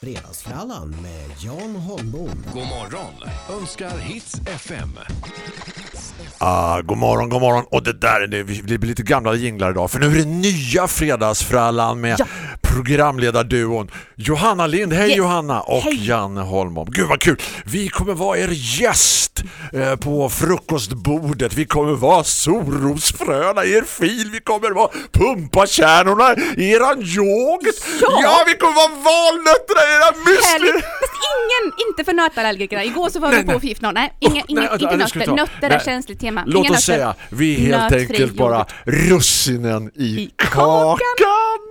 Fredagsfrallan med Jan Holmbom. God morgon önskar Hits FM. Ah, god morgon, god morgon. Och det där det, vi blir lite gamla jinglar idag. För nu är det nya fredagsfrallan med Ja. Programledarduon Johanna Lind. Hej Yes. Johanna och Hej. Janne Holmom. Gud vad kul. Vi kommer vara er gäst eh, på frukostbordet. Vi kommer vara solrosfröna i er fil. Vi kommer vara pumpakärnorna i eran yoghurt. Ja. ja, vi kommer vara valnötterna i era müsli. Ingen, inte för nötallergikerna. Igår så var Nej, vi på nej. förgifta någon. Nej, inga, inga, nej, inte nötter. Nötter är känsligt tema. Låt Inga oss nötter. säga, vi är helt Nötfri enkelt bara yoghurt. russinen i, I kakan. kakan.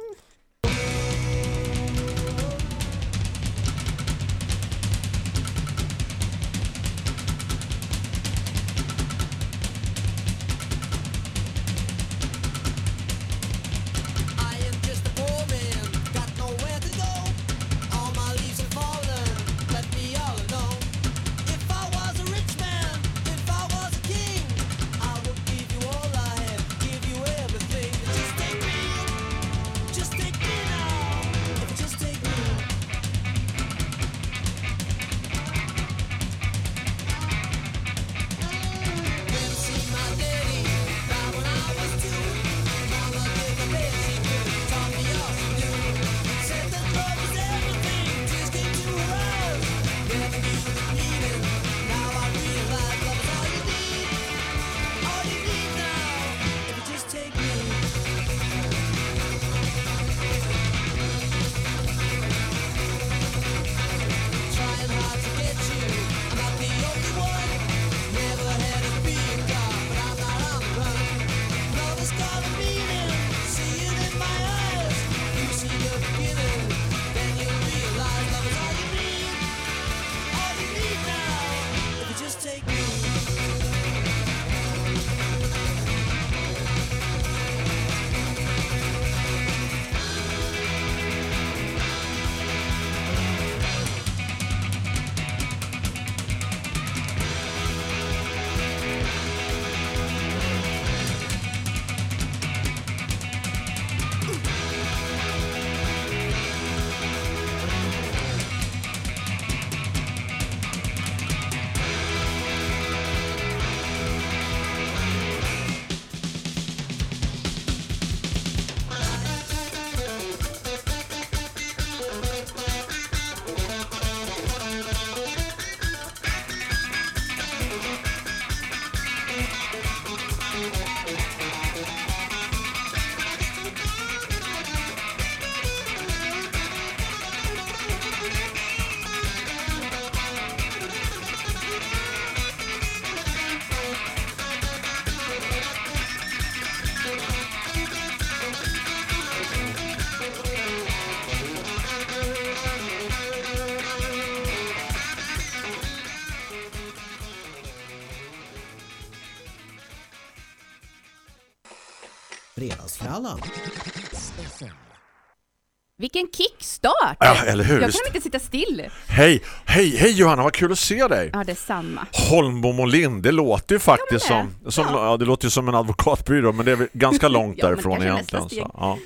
Vilken kickstart! Ja, eller hur? Jag kan inte sitta still. Hej, hej, hej Johanna, vad kul att se dig. Ja, detsamma. Holmbom och Lind, det låter ju faktiskt Ja, som, som Ja. ja. det låter ju som en advokatbyrå men det är ganska långt därifrån egentligen. Så, ja.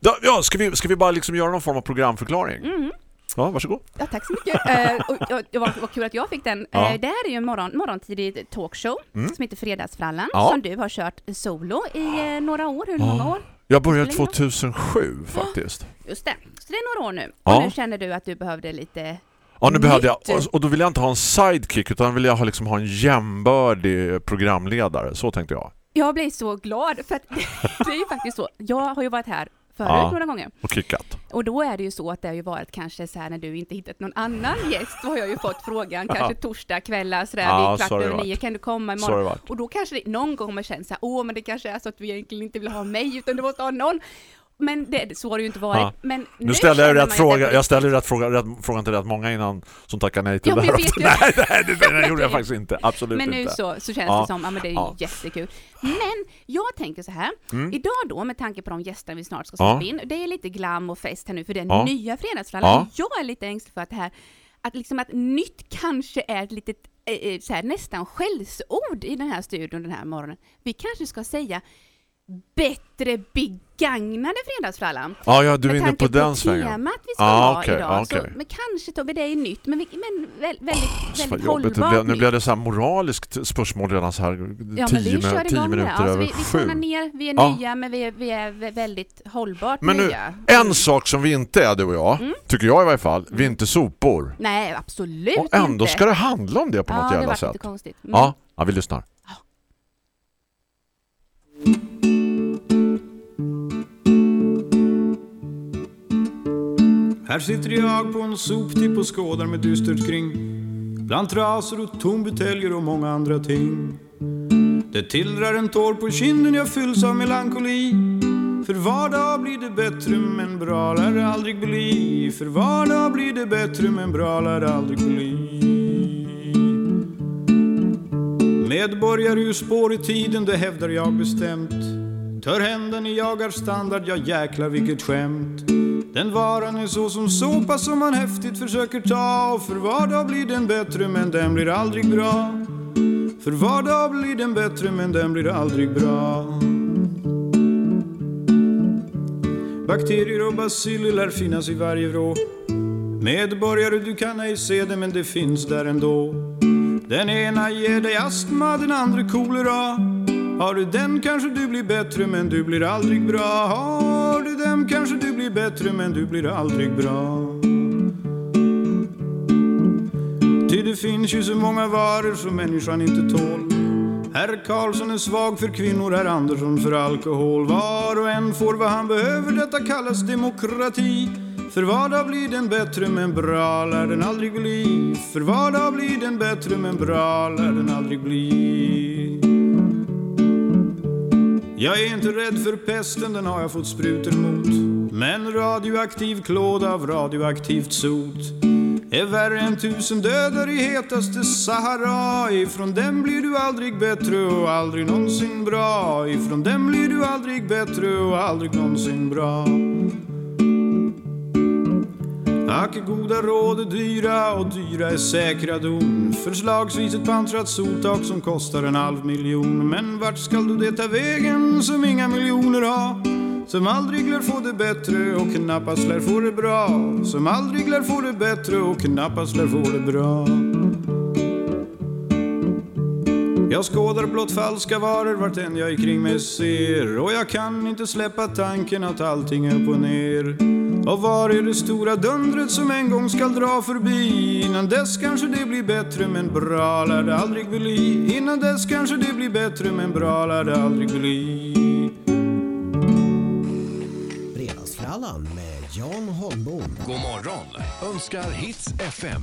Då, ja, ska, vi, ska vi bara liksom göra någon form av programförklaring? Mm. Ja, varsågod. Ja, tack så mycket. Eh, och, och, det var, var kul att jag fick den. Ja. Mm. Eh, det här är ju en morgon, morgontidig talkshow som heter Fredagsfrallan Ja. som du har kört solo i eh, några år. Hur många år? Jag började Spelar ingen roll. 2007 faktiskt. Just det. Så det är några år nu. Och nu känner du att du behövde lite... Ja, nu behövde jag, och då vill jag inte ha en sidekick utan vill jag ha, liksom, ha en jämbördig programledare. Så tänkte jag. Jag blir så glad för att det är ju faktiskt så. Jag har ju varit här förut Ja. några gånger. Och kickat. Och då är det ju så att det har ju varit kanske så här när du inte hittat någon annan gäst, då har jag ju fått frågan kanske torsdag kvällar sådär Ja, vid kvart över nio, kan du komma imorgon? Och då kanske det någon gång man känner så här, åh men det kanske är så att du egentligen inte vill ha mig utan du måste ha någon. Men det, så har det ju inte varit. Ja. Men Nu ställde jag ju känner rätt fråga. det- Jag ställde ju rätt fråga, rätt frågan till rätt många innan som tackade nej till Ja, det här. jag. Nej, nej, det, det gjorde jag faktiskt inte. Absolut Men nu inte. så, så känns Ja. det som, ja men det är ju Ja. jättekul. Men jag tänker så här, idag då med tanke på de gäster vi snart ska släppa in, det är lite glam och fest här nu för den Ja. nya Fredagsfrallan. Ja. Jag är lite ängslig för att det här, att liksom att nytt kanske är ett litet, eh, eh, här, nästan skällsord i den här studion den här morgonen. Vi kanske ska säga bättre begagnade fredagsfrallan. Ja, ja, du är Med inne på den svängen. temat vi ska Ah, ha okej, idag. okej. Så, men kanske tar vi det i nytt, men, vi, men väl, väldigt, vad väldigt hållbart blev, nu blev det så här moraliskt spörsmål redan så här Ja, men tio, vi kör min- tio det. minuter Alltså, över vi, vi sju. ner, vi är Ja. nya, men vi är, vi är vä- väldigt hållbart Men nu, nya. en sak som vi inte är, du och jag, Mm. tycker jag i varje fall, vi är inte sopor. Nej, absolut Och ändå inte. ska det handla om det på ja, något det jävla var sätt. lite konstigt. Mm. Ja, ja, vi lyssnar. Här sitter jag på en soptipp och skådar med dystert kring. Bland trasor och tombuteljer och många andra ting. Det tillrar en tår på kinden, jag fylls av melankoli. För var dag blir det bättre men bra lär det aldrig bli. För var dag blir det bättre men bra lär det aldrig bli. Medborgare ur spår i tiden, det hävdar jag bestämt. Tör händen jagar standard, ja jäklar vilket skämt. Den varan är så som såpa som man häftigt försöker ta. Och för var dag blir den bättre men den blir aldrig bra. För var dag blir den bättre men den blir aldrig bra. Bakterier och baciller lär finnas i varje vrå. Medborgare, du kan ej se det men det finns där ändå. Den ena ger dig astma, den andra kolera. Har du den kanske du blir bättre men du blir aldrig bra. Har kanske du blir bättre men du blir aldrig bra. Ty det finns ju så många varor som människan inte tål. Herr Karlsson är svag för kvinnor, herr Andersson för alkohol. Var och en får vad han behöver, detta kallas demokrati. För var dag blir den bättre men bra lär den aldrig bli. För var dag blir den bättre men bra lär den aldrig bli. Jag är inte rädd för pesten, den har jag fått sprutor mot. Men radioaktiv klåd av radioaktivt sot är värre än tusen dödar i hetaste Sahara. Ifrån dem blir du aldrig bättre och aldrig någonsin bra. Ifrån dem blir du aldrig bättre och aldrig någonsin bra. Mm. Ack, goda råd är dyra och dyra är säkra don. Förslagsvis ett pantrat soltak som kostar en halv miljon Men vart skall du det ta vägen som inga miljoner har? Som aldrig lär få det bättre och knappast lär få det bra Som aldrig lär få det bättre och knappast lär få det bra jag skådar blott falska varor vart än jag ikring mig ser Och jag kan inte släppa tanken att allting är upp och ner Och var är det stora dundret som en gång skall dra förbi? Innan dess kanske det blir bättre men bra lär det aldrig bli Innan dess kanske det blir bättre men bra lär det aldrig bli Fredagsfrallan med Jan Holmbom. God morgon önskar Hits FM.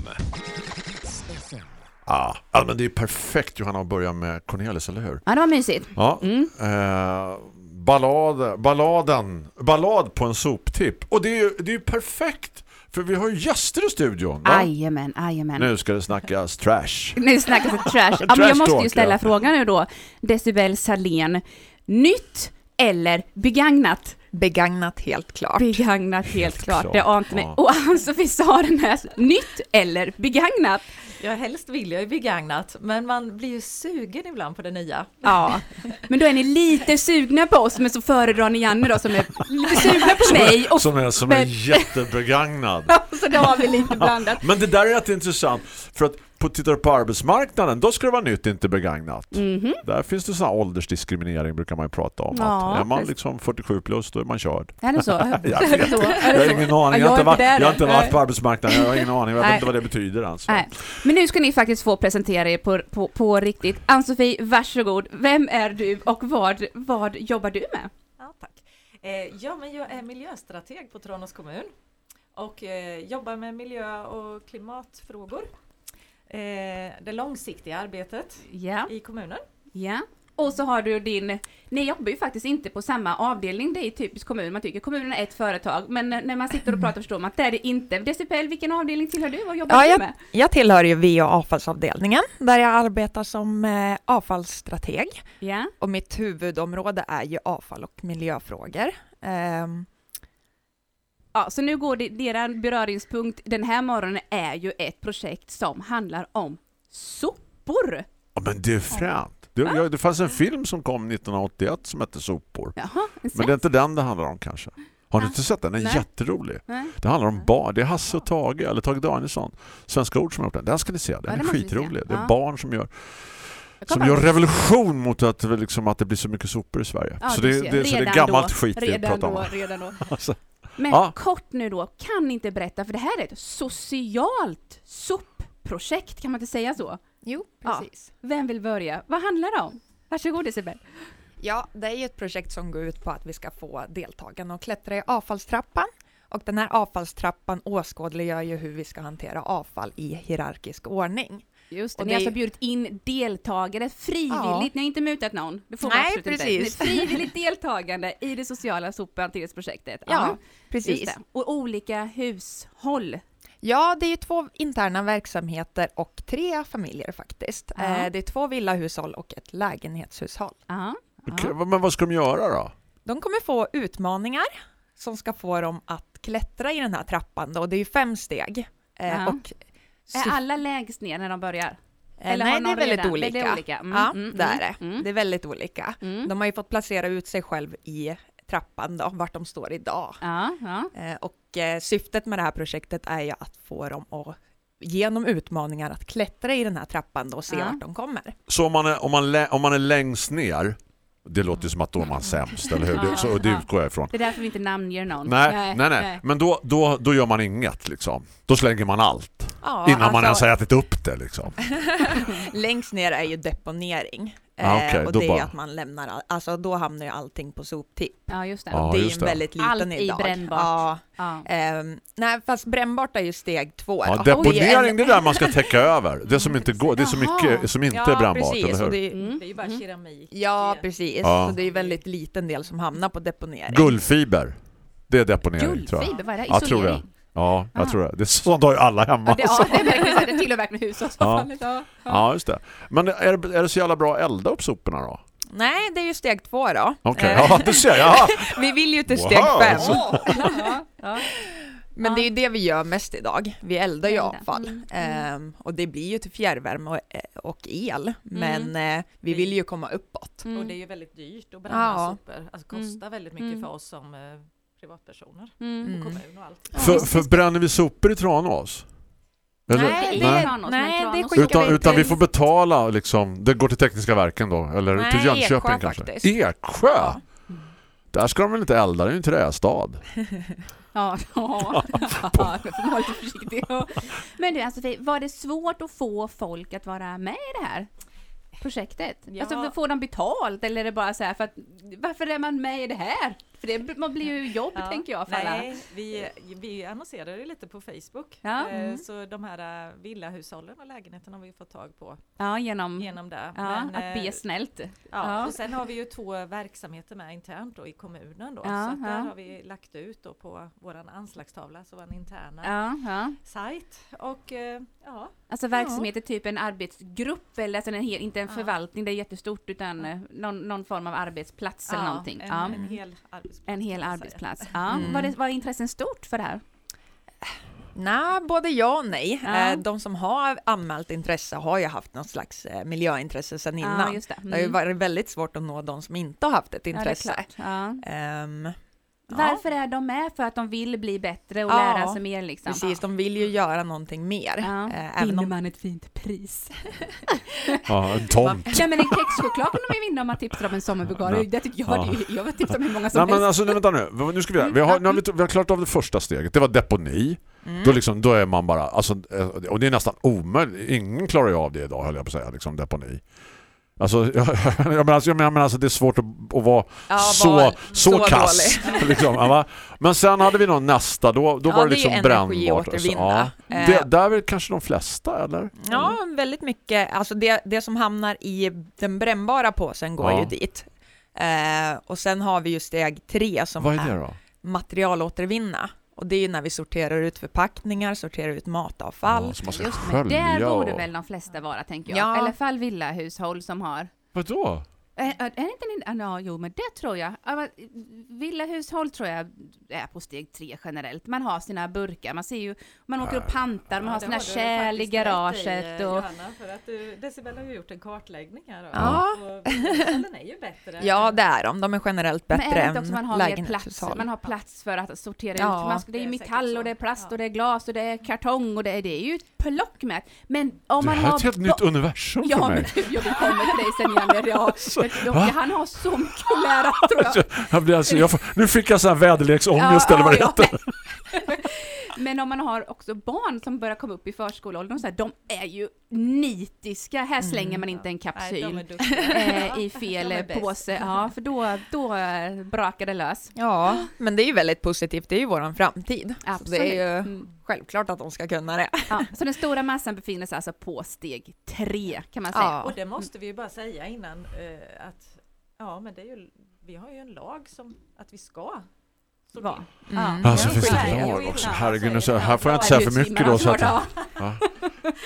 Ja, ja, men det är perfekt Johanna att börja med Cornelis, eller hur? Ja, det var mysigt. Ja. Mm. Eh, ballad, balladen, ballad på en soptipp. Och det är ju det är perfekt, för vi har ju gäster i studion. Va? Jajamän. Nu ska det snackas trash. Nu snackas det trash. Ja, men jag måste ju ställa ja. frågan nu då. Decibel Salén. Nytt eller begagnat? Begagnat helt klart. Begagnat helt klart. klart, Det ante mig. ja. Och Ann-Sofie Sarenäs. Nytt eller begagnat? Ja, helst vill jag ju begagnat, men man blir ju sugen ibland på det nya. Ja, men då är ni lite sugna på oss, men så föredrar ni Janne då som är lite sugna på mig. Och Som är, som är men- jättebegagnad. så då har vi lite blandat. Men det där är jätteintressant för att på, tittar du på arbetsmarknaden då ska det vara nytt, inte begagnat. Där finns det sån här åldersdiskriminering brukar man ju prata om. Ja, att är man precis. liksom 47 plus då är man körd. Är det så? Jag Är det vet så? Jag har ingen aning. Ja, Jag har inte varit, där. jag har inte varit Nej. på arbetsmarknaden. Jag har ingen aning. Jag vet inte vad det betyder alltså. Nej. Men nu ska ni faktiskt få presentera er på, på, på riktigt. Ann-Sofie, varsågod. Vem är du och vad, vad jobbar du med? Ja, tack. Eh, ja, men jag är miljöstrateg på Tranås kommun och eh, jobbar med miljö och klimatfrågor. Eh, det långsiktiga arbetet Ja, i kommunen. ja. Och så har du din, ni jobbar ju faktiskt inte på samma avdelning, det är typiskt kommun, man tycker kommunen är ett företag, men när man sitter och pratar förstår man att det är det inte. Decibel, vilken avdelning tillhör du? Vad jobbar Ja, du jag, med? jag tillhör ju VA avfallsavdelningen där jag arbetar som eh, avfallsstrateg Ja, och mitt huvudområde är ju avfall och miljöfrågor. Ehm, ja så nu går det, deras beröringspunkt den här morgonen är ju ett projekt som handlar om sopor. Ja, men det är fränt. Det, det fanns en film som kom 1981 som hette Sopor. Jaha, en Men det är inte den det handlar om kanske. Har du Ja. inte sett den? Den är Nej. jätterolig. Nej. Det handlar om barn. Det är Hasse och Tage, eller Tage Danielsson. Svenska ord som har gjort den. Den ska ni se. Den Ja, är skitrolig. Det är Ja. barn som gör, som gör revolution mot att, liksom, att det blir så mycket sopor i Sverige. Ja, så, det, det, så det är gammalt då. skit vi pratar då, om. redan då. Men Ja. kort nu då, kan ni inte berätta, för det här är ett socialt sopprojekt, kan man inte säga så? Jo, Ja. precis. Vem vill börja? Vad handlar det om? Varsågod Isabel. Ja, det är ju ett projekt som går ut på att vi ska få deltagarna att klättra i avfallstrappan. Och den här avfallstrappan åskådliggör ju hur vi ska hantera avfall i hierarkisk ordning. Just det, Och ni har alltså bjudit in deltagare frivilligt, Ja. ni har inte mutat någon. Det får Nej, absolut precis. inte. Frivilligt deltagande i det sociala sophanteringsprojektet. Ja, just precis. Och olika hushåll. Ja, det är ju två interna verksamheter och tre familjer faktiskt. Ja. Eh, Det är två villahushåll och ett lägenhetshushåll. Ja. okej, Men vad ska de göra då? De kommer få utmaningar som ska få dem att klättra i den här trappan då. det är ju fem steg. Eh, Ja. Och Är alla lägst ner när de börjar? Eh, Eller Nej, det är väldigt redan? olika. Det är olika. Mm, ja, mm, det är mm, det. mm. Det är väldigt olika. Mm. De har ju fått placera ut sig själv i trappan då, vart de står idag. Ja, ja. Eh, Och eh, syftet med det här projektet är ju att få dem att genom utmaningar att klättra i den här trappan då och se Ja. vart de kommer. Så om man är, om man, om man är längst ner, det låter ju som att då är man sämst, eller hur? Det, så, det utgår jag ifrån. Det är därför vi inte namnger någon. Nej, nej, nej. Men då, då, då gör man inget liksom. Då slänger man allt. Ja, innan man ens alltså, har ätit upp det liksom. längst ner är ju deponering. Ah, Eh, okej, och då det är bara- att man lämnar, all, alltså då hamnar ju allting på soptipp. Ja, just det. Ja, det är ju en det. väldigt liten Allt i idag. brännbart. Ja, Ja. ehm, nej, fast brännbart är ju steg två. Ja, deponering, det är där man ska täcka över. Det som inte går, det är så mycket som inte är Ja, brännbart, precis, eller hur? det är, Mm. Det är ju bara Mm. keramik. Ja, Det- precis. Ja. Så det är ju väldigt liten del som hamnar på deponering. Guldfiber. Det är deponering tror jag. Guldfiber, vad är det? Ja, tror jag. Ja, jag Ah. tror det. det är sånt har ju alla hemma. Ja, det, ja, det är verkligen så. Det tillhör verkligen hushållsavfallet. Ja. Ja. Ja, just det. Men är det, är det så jävla bra att elda upp soporna då? Nej, det är ju steg två då. Okej, Eh, ja, du ser. Ja. Vi vill ju till Wow. steg fem. Ja. Ja. Men det är ju det vi gör mest idag. Vi eldar ju Elda. avfall. Mm, Ehm, och det blir ju till fjärrvärme och, eh, och el. Men eh, vi vill ju komma uppåt. Mm. Och det är ju väldigt dyrt att bränna Ja. sopor. Alltså kostar väldigt mycket Mm. för oss som eh, privatpersoner. Mm. Mm. Kommun och allt. För, för bränner vi sopor i Tranås? Eller? Nej, det Nej. är Tranås, men Nej, det Utan, vi utan vi får betala liksom, det går till tekniska verken då, eller Nej, till Jönköping Eksjö kanske? faktiskt. Eksjö? Ja. Där ska de väl inte elda, det är ju en trästad. Ja, ja. lite försiktig. Ja. Men du, alltså, var det svårt att få folk att vara med i det här projektet? Ja. Alltså, får de betalt eller är det bara så här för att varför är man med i det här? För det man blir ju jobb, Ja, tänker jag, för alla. Nej, vi, vi annonserade lite på Facebook. Ja. Eh, Mm. Så de här eh, villahushållen och lägenheterna har vi fått tag på Ja, genom genom det. ja, Men, att be eh, snällt. Ja, och sen har vi ju två verksamheter med internt då i kommunen då. Så där har vi lagt ut då på våran anslagstavla, så vår interna Ja, sajt. Och ja, Alltså verksamhet är typ en arbetsgrupp eller alltså en hel, inte en förvaltning, det är jättestort utan någon, någon form av arbetsplats eller någonting. En, en hel arbetsplats. En hel arbetsplats. Ja. Mm. Var, det, var intressen stort för det här? Nej, både ja och nej. Ja. Eh, De som har anmält intresse har ju haft något slags eh, miljöintresse sedan Ja, innan. just det. Det har ju Mm. varit väldigt svårt att nå de som inte har haft ett Ja, det är intresse. klart. Ja. Ja, Varför är de med? För att de vill bli bättre och Ja, lära sig mer liksom? Precis, de vill ju göra någonting mer. Ja. Eh, även om, man ett fint pris? Ja, en tomt. ja men en kexchoklad kan de ju vinna om man tipsar om en sommarbugar. Nej. Det tycker jag, Ja. det jag har tipsat om hur många som Nej men helst. alltså nu, vänta nu, nu ska vi, vi, har, nu har vi, vi har klarat av det första steget, det var deponi. mm, Då, liksom, då är man bara, alltså, eh, och det är nästan omöjligt, ingen klarar ju av det idag höll jag på att säga, liksom, deponi. Alltså, jag, jag, menar, alltså, jag menar alltså det är svårt att, att vara ja, så, var så, så kass. liksom, ja? Men sen hade vi nog nästa, då, då Ja, var det det är liksom brännbart. Alltså, ja. Eh. det, där är väl kanske de flesta, eller? Ja, väldigt mycket. Alltså det, det som hamnar i den brännbara påsen går ju dit. Eh, och sen har vi ju steg tre som Vad är då? materialåtervinna. Och det är ju när vi sorterar ut förpackningar, sorterar ut matavfall. Ja, Just det, men där borde väl de flesta vara tänker jag. Ja. I alla fall villahushåll som har Vadå? Är, är det inte en, ah, ja, jo men det tror jag. Ja, men Villahushåll tror jag är på steg tre generellt. Man har sina burkar, man ser ju, man åker och pantar, man har sina kärl i garaget eh, och... Johanna, för att du, Decibel har ju gjort en kartläggning här. då. Ja. Och är ju bättre. Ja, det är de. De är generellt Men bättre är det inte också man har mer plats, lägenhetshushåll. man har plats för att sortera ut, Ja, man ska, det är ju det är säkert metall och det är plast Ja. och det är glas och det är kartong och det är, det är ju ett plock med. Men om Det man här är har... ett helt nytt universum för Ja, men mig. du, jag vill komma till dig sen Janne. Ja, de, va? han har så mycket att lära tror jag. Jag blir alltså, jag får, nu fick jag sån här väderleksångest eller vad det ja, heter. Men om man har också barn som börjar komma upp i förskoleåldern, så här, de är ju nitiska. Här slänger man inte en Nej, kapsyl duktiga. eh, i fel påse. Ja, för då, då brakar det lös. Ja, men det är ju väldigt positivt. Det är ju våran framtid. Så Absolut. det är ju Mm. Självklart att de ska kunna det. Ja, så den stora massan befinner sig alltså på steg tre, kan man säga. Ja. Och det måste vi ju bara säga innan eh, att ja, men det är ju, vi har ju en lag som att vi ska sortera. Va? Mm. Ja, så Ja, finns det lag också. Herregud, nu alltså, så, här får jag inte säga för mycket då. Så att, ja.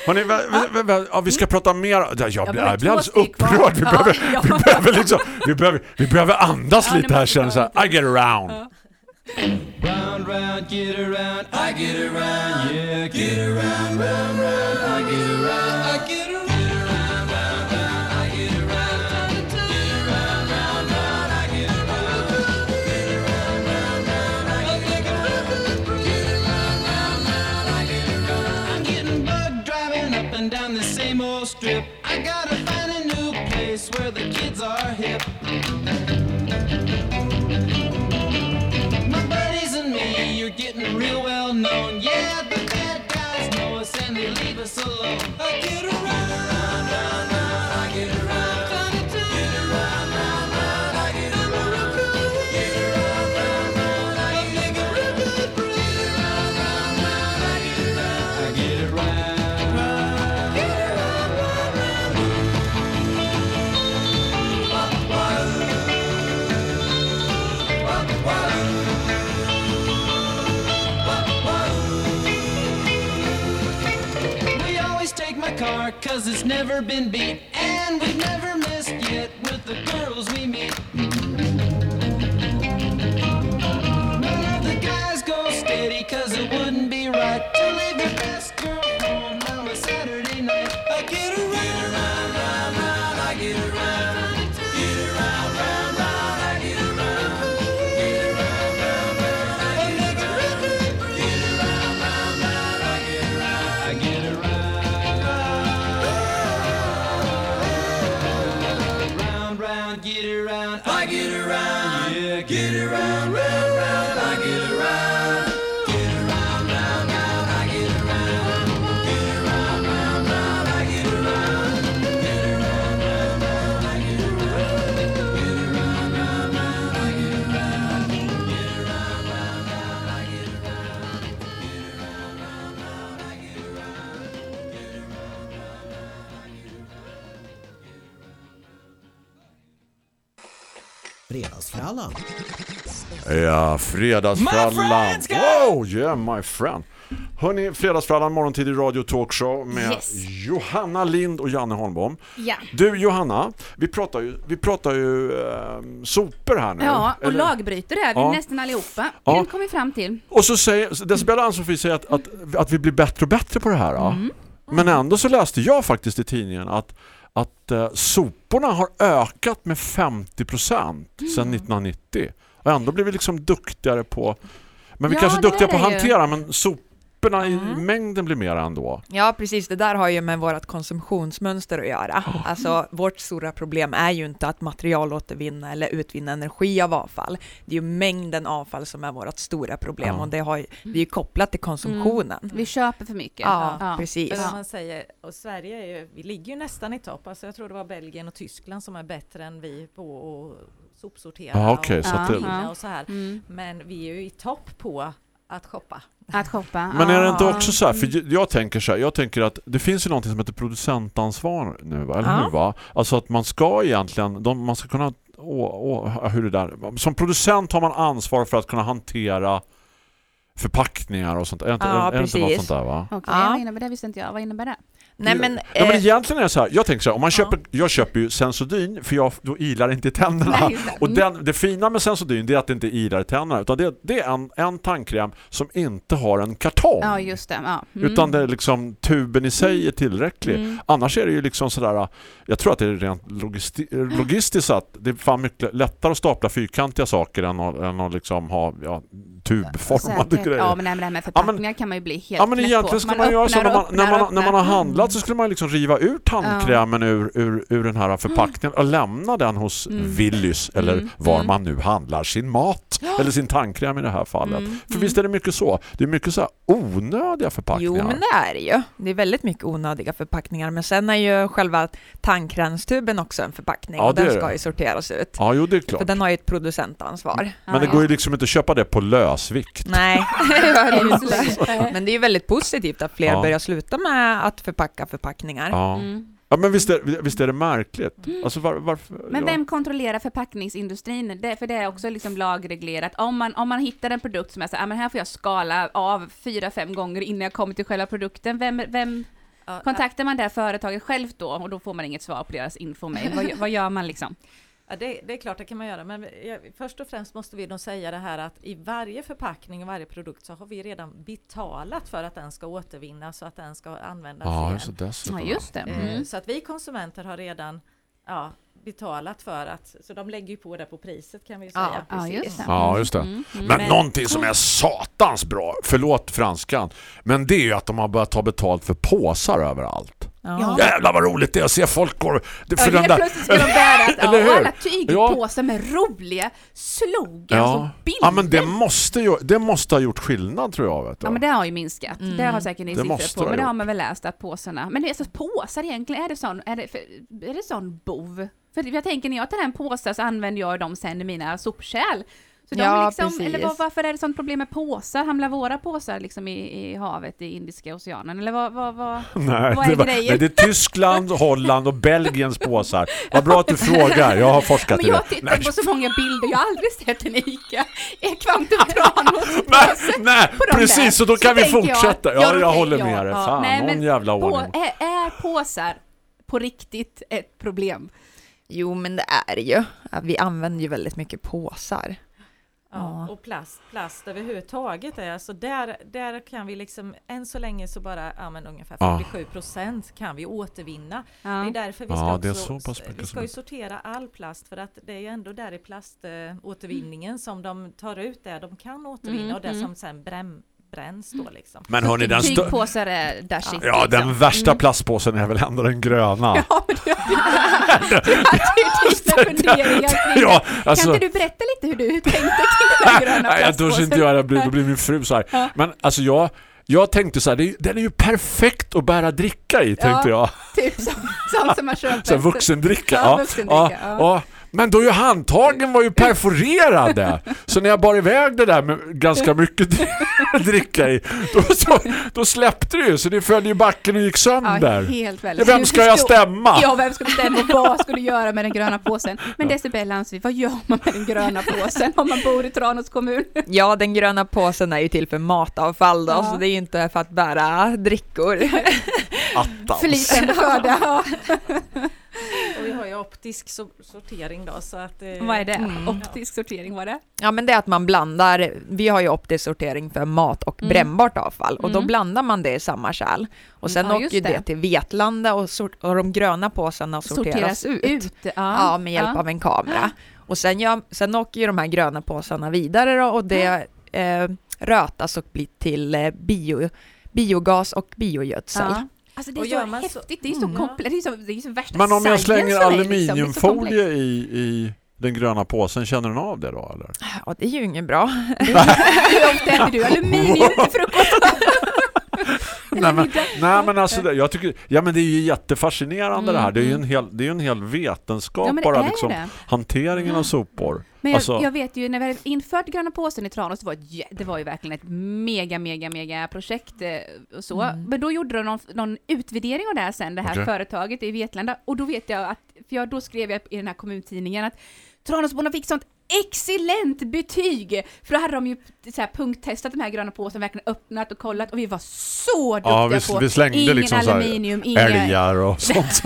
Hörrni, vä, vä, vä, vä, ja, vi ska prata mer. Ja, Jag, jag blir alldeles upprörd. Vi behöver, ja. vi behöver, liksom, vi behöver, vi behöver andas lite här vi så här. I get around. Round, round, get around, I get around, yeah, get around, round, round, I get around, I get around, round, round. I I get never been beat Fredagsfrallan. Ja, Fredagsfrallan. Wow, yeah my friend. Hörni, Fredagsfrallan, morgontid i radio talkshow med Yes. Johanna Lind och Janne Holmbom. Ja. Du Johanna, vi pratar ju, vi pratar ju eh, sopor här nu. Ja, och eller? lagbrytare är vi Ja. nästan allihopa. Ja. Det kom vi fram till. Och så säger Decibel Ann-Sofie säger att, att, att vi blir bättre och bättre på det här. Ja. Mm. Men ändå så läste jag faktiskt i tidningen att, att eh, soporna har ökat med 50% sedan 1990. Och ändå blir vi liksom duktigare på... Men vi Ja, kanske är duktiga på att är det ju. hantera, men soporna i mängden blir mer ändå. Ja, precis. Det där har ju med vårt konsumtionsmönster att göra. Alltså, vårt stora problem är ju inte att materialåtervinna eller utvinna energi av avfall. Det är ju mängden avfall som är vårt stora problem Ja. och det, har, ju- det är ju kopplat till konsumtionen. Vi köper för mycket. Ja, precis. Men om man säger, och Sverige är ju, vi ligger ju nästan i topp. Alltså jag tror det var Belgien och Tyskland som är bättre än vi på att sopsortera Ja, okej, och, så att det- och så här. Mm. Men vi är ju i topp på att shoppa. Att shoppa. Men är det inte också så här, för jag tänker så här, jag tänker att det finns ju någonting som heter producentansvar nu, eller Ja. hur va? Alltså att man ska egentligen, de, man ska kunna, åh, åh, hur det där, som producent har man ansvar för att kunna hantera förpackningar och sånt. Är, inte, Ja, är, är det inte något sånt där va? Okej, Ja. vad innebär det? visste inte jag. Vad innebär det? Nej men, Ja, men eh, egentligen är det så här, jag tänker så här, om man köper, jag köper ju Sensodyne för jag då ilar inte i tänderna. Nej. Och den, det fina med Sensodyne det är att det inte ilar i tänderna utan det, det är en, en tandkräm som inte har en kartong. Ja, just det. Ja. Mm. Utan det är liksom tuben i sig är tillräcklig. Mm. Annars är det ju liksom sådär, jag tror att det är rent logisti- logistiskt att det är fan mycket lättare att stapla fyrkantiga saker än att, än att liksom ha ja, tubformade grejer. Ja, men det här med- det här med Ja, men- förpackningar kan man ju bli helt Ja men egentligen på. skulle man, göra så när man, när, man, när man har öppnar. handlat så skulle man liksom riva ur tandkrämen ur, ur, ur den här förpackningen och lämna den hos Mm. Willys eller Mm. var Mm. man nu handlar sin mat eller sin tandkräm i det här fallet. Mm. För Mm. visst är det mycket så. Det är mycket så här onödiga förpackningar. Jo, men det är det ju. Det är väldigt mycket onödiga förpackningar, men sen är ju själva tandkrämstuben också en förpackning Ja, och det den ska ju sorteras ut. Ja, jo det är För klart. den har ju ett producentansvar. Men det går ju liksom inte att köpa det på lösvikt. Nej. Men det är ju väldigt positivt att fler Ja. börjar sluta med att förpacka förpackningar. Ja. Mm. ja, men visst är, visst är det märkligt? Alltså var, varför? Men ja. vem kontrollerar förpackningsindustrin? Det, för det är också liksom lagreglerat. Om man, om man hittar en produkt som är så här, "Ah, men här får jag skala av fyra, fem gånger innan jag kommer till själva produkten. Vem, vem kontaktar man det företaget själv då? Och då får man inget svar på deras infomail. vad, vad gör man liksom? Ja, det, det är klart, det kan man göra. Men först och främst måste vi nog säga det här att i varje förpackning och varje produkt så har vi redan betalat för att den ska återvinnas så att den ska användas Ja, igen. det. dessutom. Ja, just det. Eh, Mm. Så att vi konsumenter har redan ja, betalat för att, så de lägger ju på det på priset kan vi ju säga. Ja, just det. Ja, just det. Mm, mm. Men, Men- någonting som är satans bra, förlåt franskan, men det är ju att de har börjat ta betalt för påsar överallt. Ja. Jävlar vad roligt det är att se folk går... Det, Ja, för den där, plötsligt ska de bära ett, Eller ja, hur? och alla tygpåsar med roliga slogans och ja. bilder. ja, men det måste, ju, det måste ha gjort skillnad tror jag. Vet du. Ja men det har ju minskat. Mm. Det har säkert ni siffror på, men det ha har man väl läst att påsarna, men det är så påsar egentligen, är det sån, är det, för, är det sån bov? För jag tänker när jag tar hem påsar så använder jag dem sen i mina sopkärl. Så de Ja, liksom, precis. eller var, varför är det sånt problem med påsar? Hamnar våra påsar liksom i, i havet i Indiska oceanen? Eller vad, vad, vad? Nej, Vad är det, var, grejen? nej, det är Tyskland, Holland och Belgiens påsar. Vad bra att du frågar, jag har forskat Men i det. jag tittar Nej, på så många bilder, jag har aldrig sett en ICA, Quantum Tranos nej, nej precis, där. så då kan Så vi tänker jag, fortsätta. ja, jag tänker håller jag, med dig. ja, Fan, nej, någon jävla På, ordning. är, är påsar på riktigt ett problem? Jo, men det är det ju. Ja, Vi använder ju väldigt mycket påsar. Ja, och plast, plast överhuvudtaget är alltså där, där kan vi liksom än så länge så bara ja, men ungefär Ja. 47 procent kan vi återvinna. Det är därför vi ska, också, vi ska ju sortera all plast för att det är ju ändå där i plaståtervinningen som de tar ut det de kan återvinna Mm, och det mm. som sen bränn, bränns då liksom. Men hörni, den, Tygpåsar är där shit, ja, den liksom. värsta Mm. plastpåsen är väl ändå den gröna. Ja, men det. Ja, alltså, Kan inte du berätta lite hur du tänkte kring den gröna Nej, jag törs plastpåsen? inte göra det, blir- då blir min fru så här. Ja. Men alltså jag, jag tänkte så här, är, den är ju perfekt att bära dricka i, tänkte jag. Typ som, sånt som man köper. Så vuxendricka. Ja, Ja, vuxendricka, ja, ja. ja. Men då ju handtagen var ju perforerade. Så när jag bar iväg det där med ganska mycket dricka i, då, så, då släppte det ju. Så det föll ju i backen och gick Ja, sönder. helt väl. Ja, vem ska jag stämma? Ja, vem ska bestämma vad ska du göra med den gröna påsen? Men Decibel Ansvi, vad gör man med den gröna påsen om man bor i Tranås kommun? Ja, den gröna påsen är ju till för matavfall då, Ja. så det är ju inte för att bära drickor. Attans. Flytande skörda. Ja. Och vi har ju optisk so sortering då så att... eh, Vad är det? Mm. Optisk sortering var det? Ja, men det är att man blandar, vi har ju optisk sortering för mat och Mm. brännbart avfall och då Mm. blandar man det i samma kärl. Och sen Ja, åker ju det. det. till Vetlanda och, och de gröna påsarna sorteras, ut. Ja, Ja, med hjälp ja. av en kamera. Och sen, gör, sen åker ju de här gröna påsarna vidare då, och det eh, rötas och blir till eh, bio, biogas och biogödsel. Alltså det är Och så man så- häftigt, det är så Mm. komplett, det är det är så värsta Men om jag slänger liksom. Aluminiumfolie komplext. i, i den gröna påsen, känner den av det då eller? Ja, det är ju inget bra. Hur ofta äter du aluminium till frukost? nej, men, nej men alltså det, jag tycker, ja men det är ju jättefascinerande det här. Det är ju en hel, det är en hel vetenskap Ja bara liksom det. hanteringen av sopor. Men jag, Alltså- jag vet ju när vi hade infört gröna påsen i Tranås, det var, ett, det var ju verkligen ett mega, mega, mega projekt eh, och så. Mm. Men då gjorde de någon, någon utvärdering av det här sen, det här Okej. företaget i Vetlanda. Och då vet jag att, för jag, då skrev jag i den här kommuntidningen att Tranåsborna fick sånt excellent betyg! För då hade de ju så här punkttestat de här gröna påsarna, verkligen öppnat och kollat och vi var så duktiga Ja, vi, på vi slängde ingen liksom så här aluminium, inga, älgar och sånt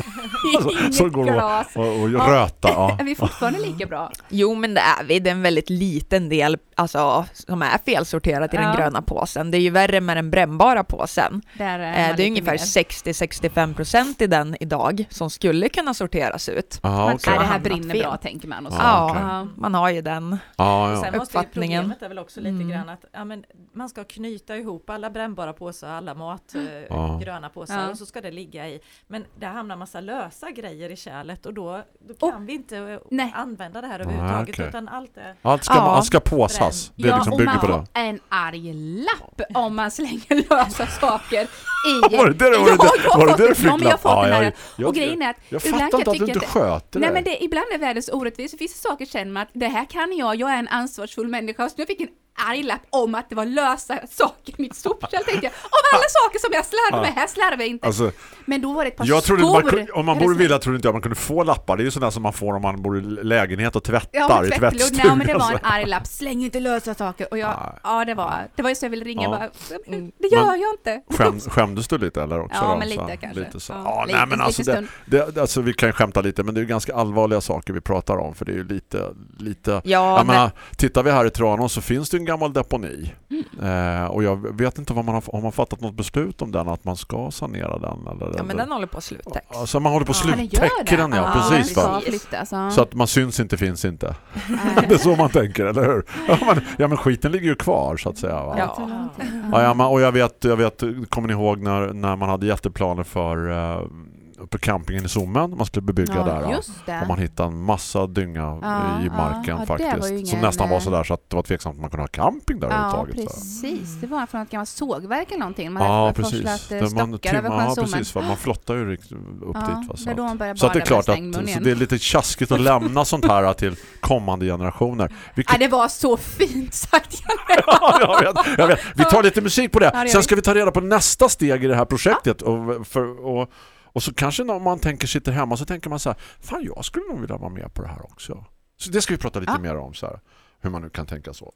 inget som går glas. att och, och Ja. röta. Ja. Är vi fortfarande lika bra? Jo, men det är vi. Det är en väldigt liten del alltså, som är felsorterat i den Ja. gröna påsen. Det är ju värre med den brännbara påsen. Där är Eh, det är ungefär mer. 60-65 procent i den idag som skulle kunna sorteras ut. Okej. Nej, det här brinner fel. bra tänker man. Och så. Ja, okej. Ja, man har ju den. Ja, Och ja. Sen måste ju Uppfattningen. problemet är väl också lite Mm. grann att ja, men man ska knyta ihop alla brännbara påsar, alla mat, Ja. gröna påsar Ja. och så ska det ligga i. Men det hamnar massa lösa grejer i kärlet och då, då kan Oh. vi inte Nej. använda det här överhuvudtaget okej. utan allt är Allt ska, Ja. allt ska påsas. Det ja, liksom bygger man på det. en arg lapp om man slänger lösa saker i... Var det det, var det, har var det det du fick Ja, men jag har fått lapp? den här. jag- och grejen är att Jag ibland fattar inte att du inte sköter Nej det. men det, ibland är världens orättvis. Det finns saker känner man att det här kan jag, jag är en ansvarsfull människa. Så jag fick en arg lapp om att det var lösa saker i mitt sopkärl tänkte jag. Av alla saker som jag slarvar med, här slarvar jag inte. Alltså, Men då var det ett par jag trodde skor. man, om man bor i villa trodde inte jag man kunde få lappar. Det är ju sådana som man får om man bor i lägenhet och tvättar Ja, i tvättstugan. Nej, men det var en alltså. arg lapp. Släng inte lösa saker. Och jag, Nej. ja det var, det var ju så jag ville ringa Ja. bara, det gör Men- jag inte. Skäm, skämdes du lite eller också? Ja, då? men Så, lite kanske. Lite så. Ja, Ja, lite- nej, men alltså, det, det, alltså, vi kan skämta lite, men det är ganska allvarliga saker vi pratar om. För det är ju lite... lite Ja, men- menar, tittar vi här i Tranås så finns det en gammal deponi. Mm. Eh, och jag vet inte vad man har, har man fattat något beslut om den, att man ska sanera den? Eller, Ja, men den håller på att sluttäckas. Alltså man håller på att Ja, sluttäcka den, ja, Ja, precis. den Va? ska flyttas. Ja. Så att man syns inte, finns inte. det är så man tänker, eller hur? Ja men, ja, men skiten ligger ju kvar så att säga. Va? Ja. Ja, ja, men, och jag vet, jag vet, kommer ni ihåg när, när man hade jätteplaner för uh, på campingen i Sommen, man skulle bebygga Ja, där. ja. Och man hittade en massa dynga Ja, i ja, marken ja, faktiskt. ingen, som nästan var eh, sådär så att det var tveksamt om man kunde ha camping där Ja, precis. Det var från ett gammalt sågverk eller någonting. Man Ja, hade precis. forslat eh, Där man, stockar över ja, sjön Sommen. precis. Va? Man flottar ju upp Ja, dit. Va? Så, att- så att det är klart att det är lite tjaskigt att lämna sånt här till kommande generationer. Vi Ja, det var så fint sagt. Ja, jag vet, jag vet. Vi tar lite musik på det. Ja, Sen ska vi ta reda på nästa steg i det här projektet. Och, för, och, och så kanske när man tänker sitter hemma så tänker man så här, fan jag skulle nog vilja vara med på det här också. Så det ska vi prata lite Ja. mer om så här, hur man nu kan tänka så.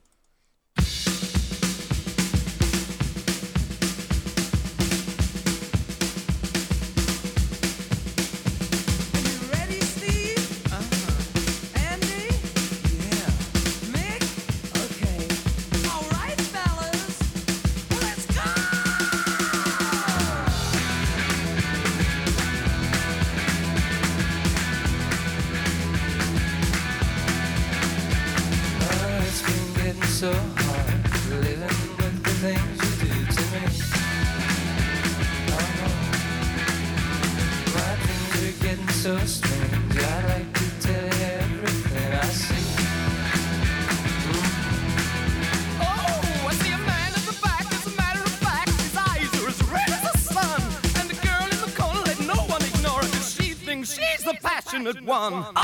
One.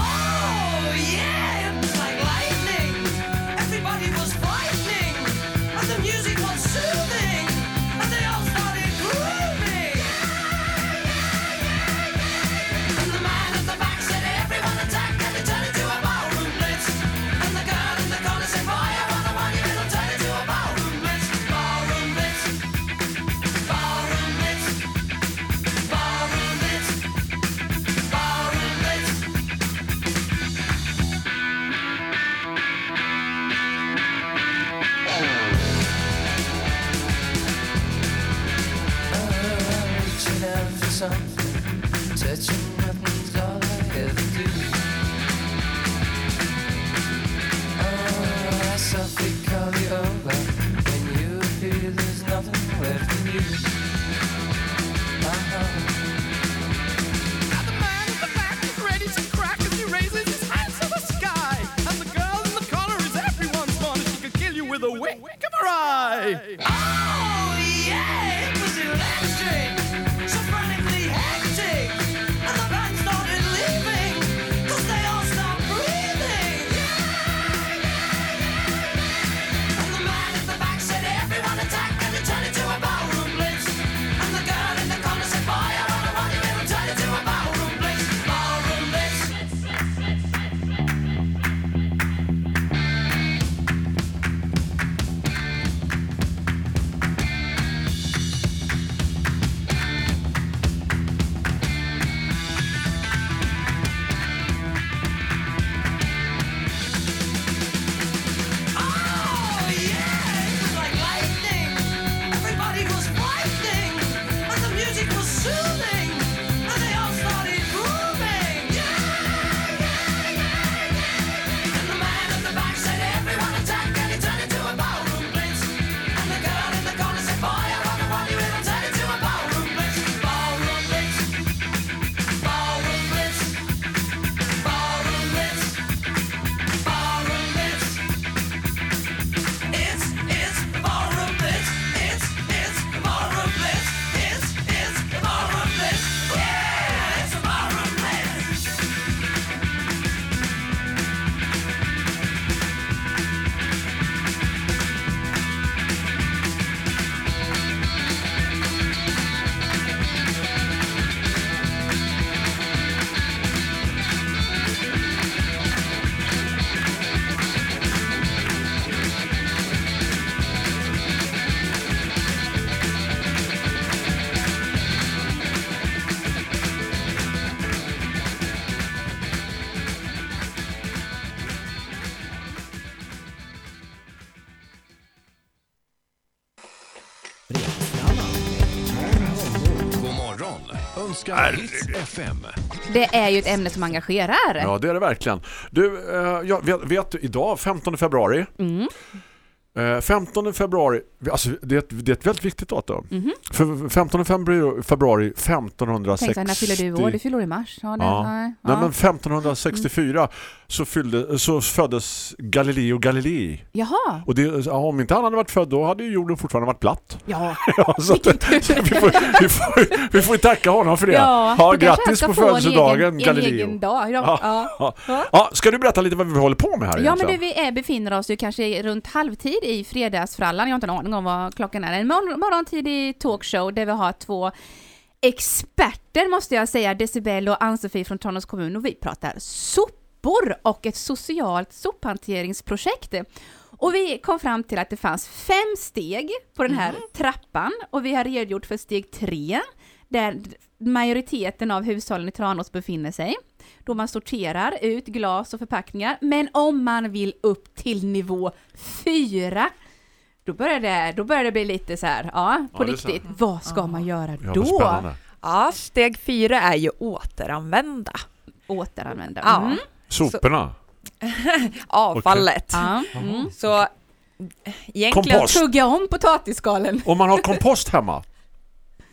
FM. Det är ju ett ämne som engagerar. Ja, det är det verkligen. Du, eh, jag vet, vet idag 15 februari. Mm. Eh, 15 februari, alltså det är, ett, det är ett väldigt viktigt datum. Mhm. För 15 februari, februari 1560. Tänk så här, när fyller du år? Du fyller i mars. Ja, det, Ja. nej, Nej, ja. men 1564 så, fyllde, så föddes Galileo Galilei. Jaha. Och det, ja, om inte han hade varit född då hade ju jorden fortfarande varit platt. Ja. Ja, så att, vi, får, vi, får, vi får tacka honom för det. Ja, Ja, grattis på födelsedagen Galileo. En dag. Ja, ja. Ja. Ja, ska du berätta lite vad vi håller på med här Ja, men egentligen? du, vi är, befinner oss ju kanske runt halvtid i fredagsfrallan. Jag har inte en aning om vad klockan är. En morgon, morgontidig talkshow där vi har två experter måste jag säga, Decibel och Ann-Sofie från Tranås kommun och vi pratar sopor och ett socialt sophanteringsprojekt. Och vi kom fram till att det fanns fem steg på den här trappan och vi har redogjort för steg tre där majoriteten av hushållen i Tranås befinner sig. Då man sorterar ut glas och förpackningar. Men om man vill upp till nivå fyra då börjar det, då börjar det bli lite så här, ja, på Ja, riktigt. Vad ska man göra Ja, då? Ja, steg fyra är ju återanvända. Återanvända. Ja. Mm. Soporna. Avfallet. Ja. Mm. Så egentligen, Kompost. Tugga om potatisskalen. Om man har kompost hemma.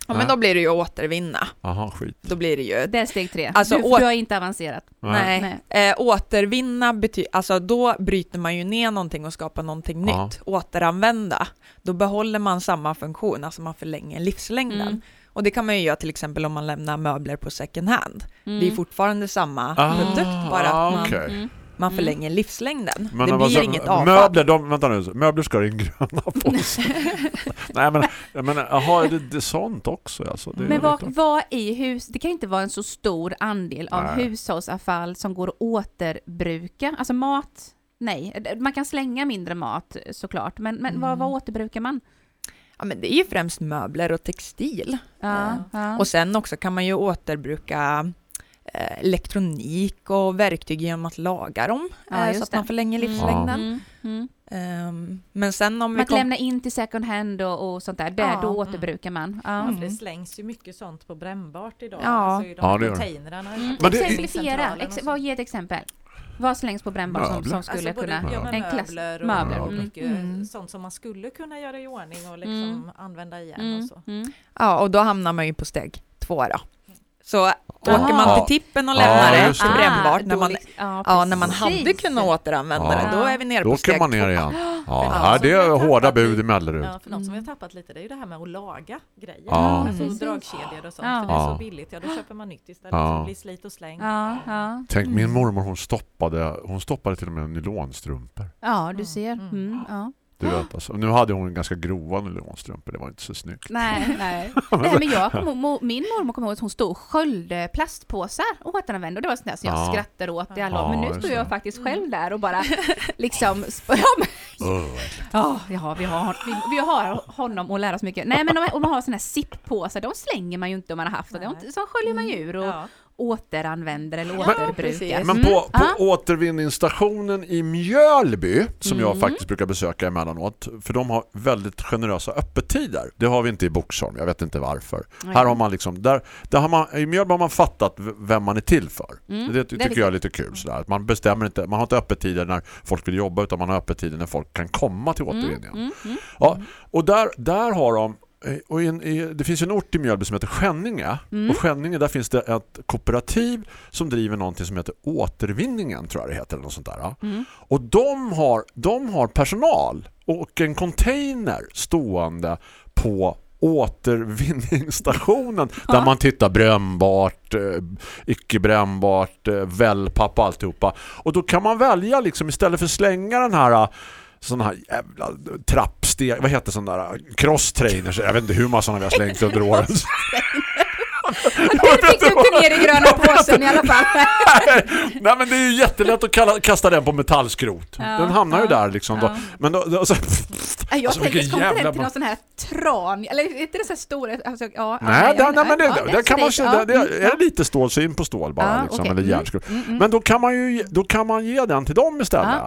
Ja, men då blir det ju återvinna. Aha, skit. Då blir det ju Det är steg tre. Alltså, du, åt- du har inte avancerat. Nej. Eh, återvinna betyder, alltså då bryter man ju ner någonting och skapar någonting Ja. nytt. Återanvända, då behåller man samma funktion, alltså man förlänger livslängden. Mm. Och det kan man ju göra till exempel om man lämnar möbler på second hand. Mm. Det är fortfarande samma Ah, produkt, bara att man. Mm. Man förlänger livslängden. Men det vad blir sa- inget avfall. Möbler, de, vänta nu, möbler ska i den gröna påsen. Nej men, jag menar, jaha, är det, det är sånt också alltså? Det är Men vad, vad i hus, det kan inte vara en så stor andel av Nej. hushållsavfall som går att återbruka. Alltså mat, nej. Man kan slänga mindre mat såklart, men, men vad, Mm. vad återbruker man? Ja, men det är ju främst möbler och textil. Ja, ja. Och sen också kan man ju återbruka eh, elektronik och verktyg genom att laga dem, Ja, eh, så att det. man förlänger Mm. livslängden. Mm, mm. Ehm, men sen om vi Man kom... lämnar in till second hand och, och sånt där, där Ja. då återbrukar man. Ja. Det slängs ju mycket sånt på brännbart idag. Ja. Alltså i de Ja, det gör det. Mm. Exemplifiera, Ex vad, ge ett exempel. Vad slängs på brännbart som, som skulle Alltså både, kunna... ja, en klass- möbler och, möbler, och mm. mycket Mm. sånt som man skulle kunna göra i ordning och liksom Mm. använda igen Mm, och så. mm. Ja, och då hamnar man ju på steg två då. Så åker man till tippen och Ja, lämnar det just det. brännbart, när då man, ja, ja, när man hade kunnat återanvända Ja. det, då är vi nere Då på åker steg man ner igen. Ja, Ja, här, det är hårda tappat bud i Mellerud. Ja, för något som vi Mm. har tappat lite det är ju det här med att laga grejer. Ja. Alltså dragkedjor och sånt. Ja. För det är Ja. så billigt. Ja, då köper man nytt istället. Ja. Det blir slit och släng. Ja, ja. Tänk, min mormor hon stoppade, hon stoppade till och med nylonstrumpor. ja, du ser. Mm. Mm, ja. Du vet, alltså. Nu hade hon ganska grova nylonstrumpor, det var inte så snyggt. Nej, nej. nej men jag kom, min mormor kommer ihåg att hon stod och sköljde plastpåsar och återanvände och det var sånt där som jag Ja. skrattade åt i alla Ja. Men nu står jag faktiskt själv där och bara liksom... Ja, Ugh. ja, vi, har, vi, vi har honom och lära oss mycket. Nej men om, om man har såna här sippåsar, de slänger man ju inte om man har haft dem. De, så sköljer man ju ur och Ja. Återanvänder eller Ja, återbrukar. precis. Men Mm, på, på ja. återvinningsstationen i Mjölby, som jag Mm. faktiskt brukar besöka emellanåt, för de har väldigt generösa öppettider. Det har vi inte i Boxholm, jag vet inte varför. Nej. Här har man liksom, där, där har man, i Mjölby har man fattat vem man är till för. Mm, Det, det är tycker jag är lite kul. Sådär. Att man bestämmer inte, man har inte öppettider när folk vill jobba utan man har öppettider när folk kan komma till återvinningen. Mm, mm, Ja, och där, där har de och i en, i, det finns en ort i Mjölby som heter Skänninge Mm. och Skänninge där finns det ett kooperativ som driver någonting som heter Återvinningen tror jag det heter eller något sånt där. Mm. Och de har, de har personal och en container stående på återvinningsstationen Ja. där man tittar brännbart, eh, icke brännbart, eh, wellpapp och alltihopa. Och då kan man välja liksom istället för att slänga den här sån här jävla trappsteg, vad heter sån där cross trainers, jag vet inte hur många sådana vi har slängt under åren. Den fick du inte ner i gröna påsen i alla fall. Nej men det är ju jättelätt att kalla, kasta den på metallskrot. Ja, den hamnar ju ja, där liksom. Då. ja. Men då, då, så, Jag Alltså, tänker, den till någon sån här tran, eller är inte det så här stora, alltså, ja, Nej, ja, nej, men det, ja, där kan man, ja, det mm, är lite stål så in på stål bara liksom, okej. eller Mm, järnskrot. mm, mm. Men då kan man ju då kan man ge den till dem istället.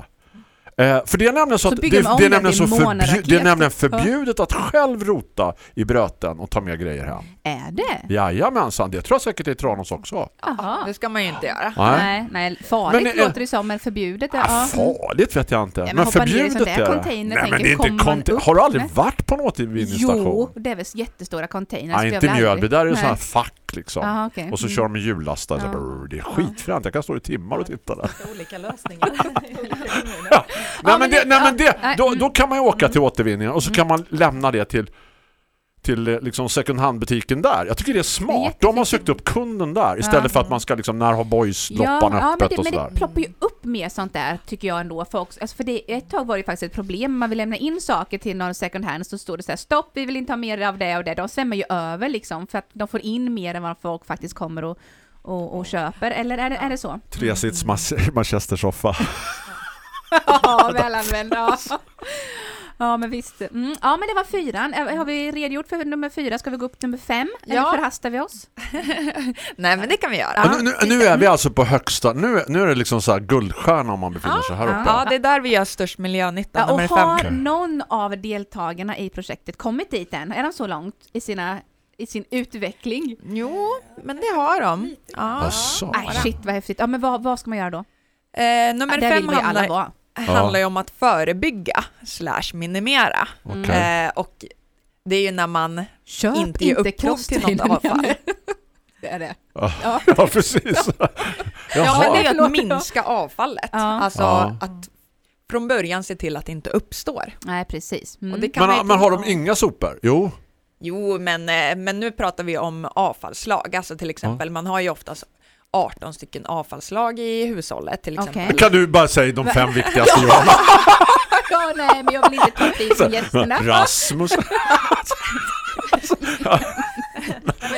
Ja. Eh, för det är nämligen så, Så att det, det är nämligen så månraket. förbju- det är nämligen förbjudet att själv rota i bröten och ta med grejer hem. Är det? Jajamensan, det tror jag säkert är i Tranås också. Jaha. Det ska man ju inte göra. Nej. Nej, nej, farligt Men, eh, låter det som, men förbjudet. Ah, Ja. farligt vet jag inte. men men i förbjudet är det. container, Nej, men det är inte container. Har du aldrig med? varit på en återvinningsstation? Jo, det är väl jättestora containers. Nej, inte Mjölby. Där är det aldrig- så här fack liksom. Jaha, okej. Och så kör de. Så Ja. brr, Det är skitfränt. Jag kan stå i timmar och titta där. Olika lösningar Nej, men men det, nej, men det, då, mm. då kan man ju åka till återvinningen och så kan man lämna det till till eh, liksom second hand-butiken där. Jag tycker det är smart. De har sökt upp kunden där istället för att man ska liksom, när har boys Ja, loppan ja men, öppet det, och men sådär. det ploppar ju upp mer sånt där tycker jag ändå. För, också, alltså för det, ett tag var det faktiskt ett problem. Man vill lämna in saker till någon second hand så står det så här stopp, vi vill inte ha mer av det och det. De svämmar ju över liksom för att de får in mer än vad folk faktiskt kommer och, och, och köper. Eller är det, är det så? Tresits mas- manchestersoffa. Ja, välanvänd. Ja. ja, men visst. Mm. Ja, men det var fyran. Har vi redogjort för nummer fyra? Ska vi gå upp till nummer fem? Eller Ja. förhastar vi oss? Nej, men det kan vi göra. Ja, nu, nu, nu är vi alltså på högsta, nu, är- nu är det liksom så här guldstjärna om man befinner sig här uppe. Ja, det är där vi gör störst miljönytta, Ja, och nummer har fem. någon av deltagarna i projektet kommit dit än? Är de så långt i, sina, i sin utveckling? Jo, men det har de. Ja. Asså. Nej, shit vad häftigt. Ja, men vad, vad ska man göra då? Eh, nummer vill fem vi ju alla handlar, vara. Handlar ju om att förebygga slash minimera. Okej. Eh, och det är ju när man Köp inte ger upphov till något avfall. Det är det. Ja, ja precis. Ja, men det är att minska avfallet. Ja. Alltså Ja. att från början se till att det inte uppstår. Nej, precis. Mm. Och det kan man ju Men, men har de inga sopor? Jo. Jo, men, eh, men nu pratar vi om avfallslag. Alltså till exempel, man har ju oftast 18 stycken avfallslag i hushållet till exempel. Okej. Kan du bara säga de fem viktigaste? Ja, nej, men jag vill inte ta tid från gästerna. Rasmus.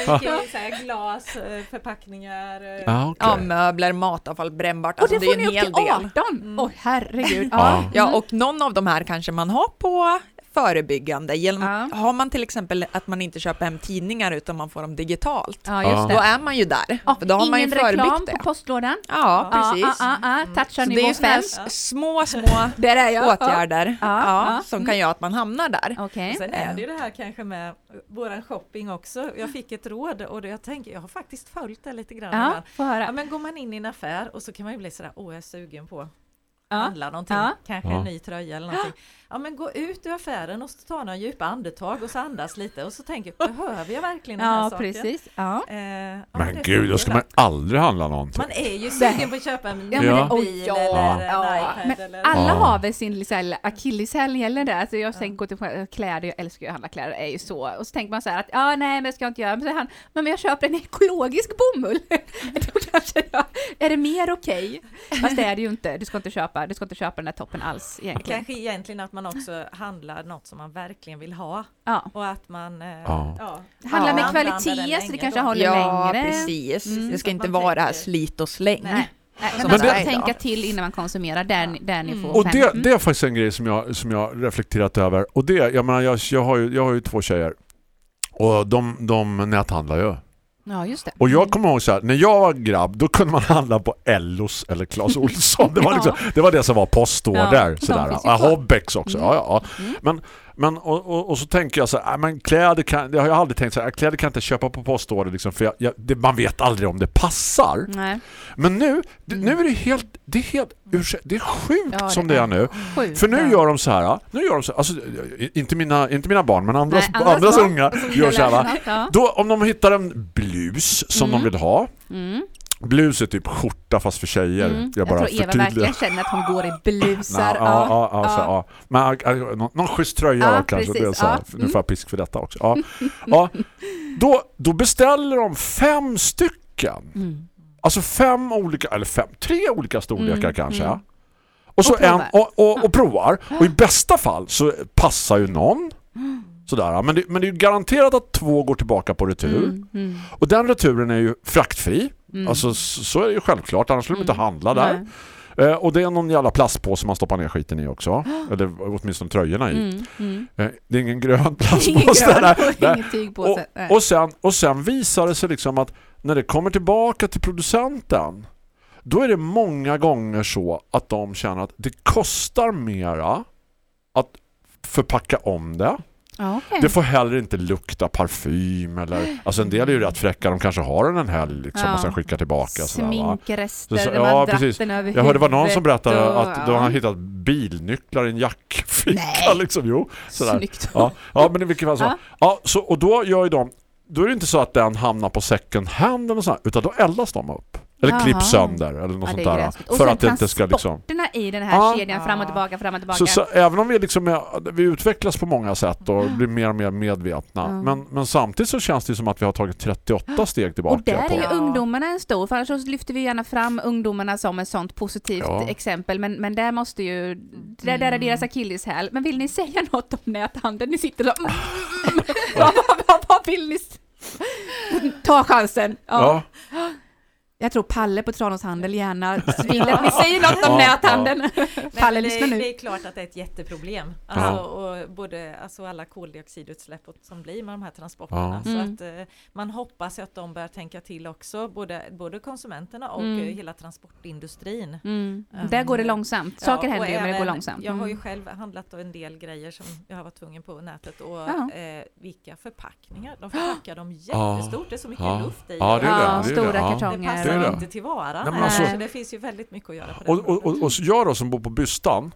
Mycket så här glas, eh, förpackningar. eh, Ja, okej. Ja, möbler, matavfall, brännbart. Och Alltså, det det är får ju ni en upp till hel del. 18! Åh herregud. Ja. Ja. Ja, och någon av de här kanske man har på förebyggande. Genom, Ja. Har man till exempel att man inte köper hem tidningar utan man får dem digitalt, ja, det. då är man ju där. Och För då har man ju ingen reklam förebyggt på det. postlådan. Ja, precis. Ja, ja, ja. Toucha Så det är nivå ju såna här 5. s- små, små Där är jag. åtgärder Ja, ja, ja. som kan göra att man hamnar där. Okej. Sen är det ju det här kanske med våran shopping också. Jag fick ett råd och det jag tänker, jag har faktiskt följt det lite grann. Ja, men går man in i en affär och så kan man ju bli sådär, åh jag är sugen på att Ja. handla någonting, Ja. kanske Ja. en ny tröja eller någonting. Ja men gå ut ur affären och ta några djupa andetag och så andas lite och så tänker jag, behöver jag verkligen den här Ja, saken? precis. Ja. Eh, ja, Men gud, då ska man aldrig handla någonting. Man är ju sugen på att köpa en Ja, det- bil eller en Ja, iPad men eller... alla Ja. har väl sin liksom, akilleshäl gäller det. Alltså jag tänker gå till kläder, jag älskar ju att handla kläder, är ju så. Och så tänker man så här att ja, nej, men det ska jag inte göra. Men, så han, men jag köper en ekologisk bomull, då kanske jag, är det mer okej? Fast det är det ju inte. Du ska inte köpa, du ska inte köpa den där toppen alls egentligen. Kanske egentligen att man också handlar något som man verkligen vill ha Ja. och att man eh, Ja. ja. Handla Ja. med kvalitet så det kanske då. håller Ja, längre. precis. Mm. Det ska inte vara tänker- slit och släng. Nej. Nej, men man det- ska är tänka till innan man konsumerar, där, ni- där ni får Och det, Mm. det är faktiskt en grej som jag, som jag reflekterat över. Och det, jag menar, jag, jag, har, ju, jag har ju två tjejer. Och de, de näthandlar ju. Ja, just det. Och jag kommer ihåg så här, när jag var grabb då kunde man handla på Ellos eller Clas Ohlson. Det var, Ja. liksom, det, var det som var postorder. Ja, sådär. Ja. Hobbex också. Ja, ja. Mm. Men, men och, och, och så tänker jag så här, "Nej, men kläder kan, det har jag aldrig tänkt så här, kläder kan jag inte köpa på postorder liksom, för jag, jag, det, man vet aldrig om det passar. Nej, Men nu, det, nu är det helt, det är helt, det är sjukt. Ja, som det är är nu. sjukt. För nu gör de så här, nu gör de så alltså, inte, mina, inte mina barn men andras, Nej, andras andras, unga Som gör så här något, Då, om de hittar en blus som Mm. de vill ha Mm. Blus är typ skjorta fast för tjejer. Mm. Jag bara tror Eva förtydligar. verkligen känner att hon går i blusar. ja, ja, ja, så, ja. Men någon, någon schysst tröja Ja, kanske. Det är så här. Nu Mm. får jag pisk för detta också. Ja. Ja. Då, då beställer de fem stycken. Mm. Alltså fem olika, eller fem, tre olika storlekar Mm, kanske. mm. Och, så Och en, provar. och, och, och provar. Och i bästa fall så passar ju någon. Sådär. Men, det, men det är ju garanterat att två går tillbaka på retur. Mm. Mm. Och den returen är ju fraktfri. Mm. Alltså så, är det ju självklart. Annars skulle de inte Mm. handla där. Eh, och det är någon jävla plastpåse man stoppar ner skiten i också. Eller åtminstone tröjorna i. Mm. Mm. Eh, det är ingen grön Ingen plastpåse. grön där. ingen tygpåse. Nej. Och, och, sen, och sen visar det sig liksom att när det kommer tillbaka till producenten då är det många gånger så att de känner att det kostar mera att förpacka om det. Okej. Det får heller inte lukta parfym eller, alltså en del är ju rätt fräcka, de kanske har den en helg liksom, Ja. och sen skickar tillbaka. Sminkrester, Så- har ja, precis. Jag hörde var någon som berättade och- att de har hittat bilnycklar i en jackficka. Nej. Liksom, jo, sådär. Snyggt. Ja, ja, men i vilket fall så. Ja. Ja. så, och då gör ju de, då är det inte så att den hamnar på second hand eller så utan då eldas de upp. Eller Jaha. klipps sönder eller något Ja, sånt där. Och För att det inte ska liksom... i den här Ja. kedjan fram och tillbaka, fram och tillbaka. Så, så även om vi, liksom är, vi utvecklas på många sätt och blir mer och mer medvetna. Ja. Men, men samtidigt så känns det som att vi har tagit 38 steg tillbaka. och där på. är ju ungdomarna en stor, för annars så lyfter vi gärna fram ungdomarna som ett sånt positivt Ja. exempel, men, men där måste ju, där, där är deras akilleshäl. Men vill ni säga något om näthandeln? Ni sitter mm, vad, vad, vad, vad vill ni? Ta chansen! Ja. Ja. Jag tror Palle på Tranås Handel gärna vill att vi säger något om näthandeln. Palle, men lyssna det, nu. det är klart att det är ett jätteproblem. Alltså, och både, alltså alla koldioxidutsläpp som blir med de här transporterna. Ja. Så Mm. att, eh, man hoppas att de börjar tänka till också, både, både konsumenterna och Mm. eh, hela transportindustrin. Mm. Mm. Där går det långsamt. Saker Ja, händer ju, men det går långsamt. Jag har ju Mm. själv handlat en del grejer som jag har varit tvungen på nätet och Ja. eh, vilka förpackningar. De förpackar dem jättestort, det är så mycket Ja. luft i. Ja, det är det. Stora kartonger. Det är det. inte till varan. Nej, men alltså- så det finns ju väldigt mycket att göra på den Och, och, och, och jag då som bor på Bystan,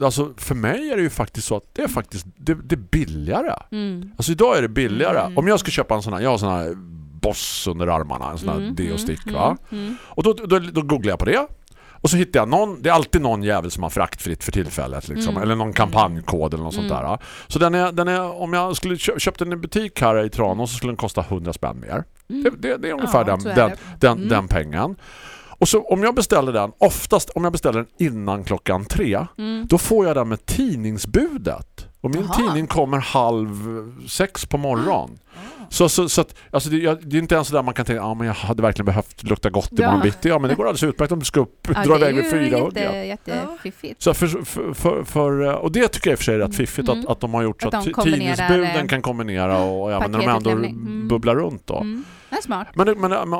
alltså för mig är det ju faktiskt så att det är faktiskt det, det är billigare. Mm. Alltså idag är det billigare. Mm. Om jag ska köpa en sån här, jag har sån här boss under armarna, en sån här Mm, deo-stick mm, va? mm. Och då, då, då googlar jag på det. Och så hittar jag någon, det är alltid någon jävel som har fraktfritt för tillfället liksom, Mm. eller någon kampanjkod eller något sånt Mm. där. Så den är, den är, om jag skulle kö, köpt den i butik här i Tranås så skulle den kosta 100 spänn mer. Mm. Det, det, det är ungefär Ja, den, den, den, Mm. den pengen. Och så om jag beställer den, oftast om jag beställer den innan klockan tre, Mm. då får jag den med tidningsbudet. Och min Jaha. tidning kommer halv sex på morgonen. Så, så, så att, alltså det, jag, det är inte ens så där man kan tänka ah, men jag hade verkligen behövt lukta gott Ja. imorgon bitti. Ja, men det går alldeles utmärkt om du ska upp, Ja, dra det är iväg ju fyra. jätte, Ja. jättefiffigt. Så för, för, för, för, och det tycker jag i och för sig är rätt fiffigt Mm. att, att de har gjort så Att att, tidningsbuden eh, kan kombinera och även när de ändå. Mm. bubblar runt då. Mm. Det är smart. Men, det- men, men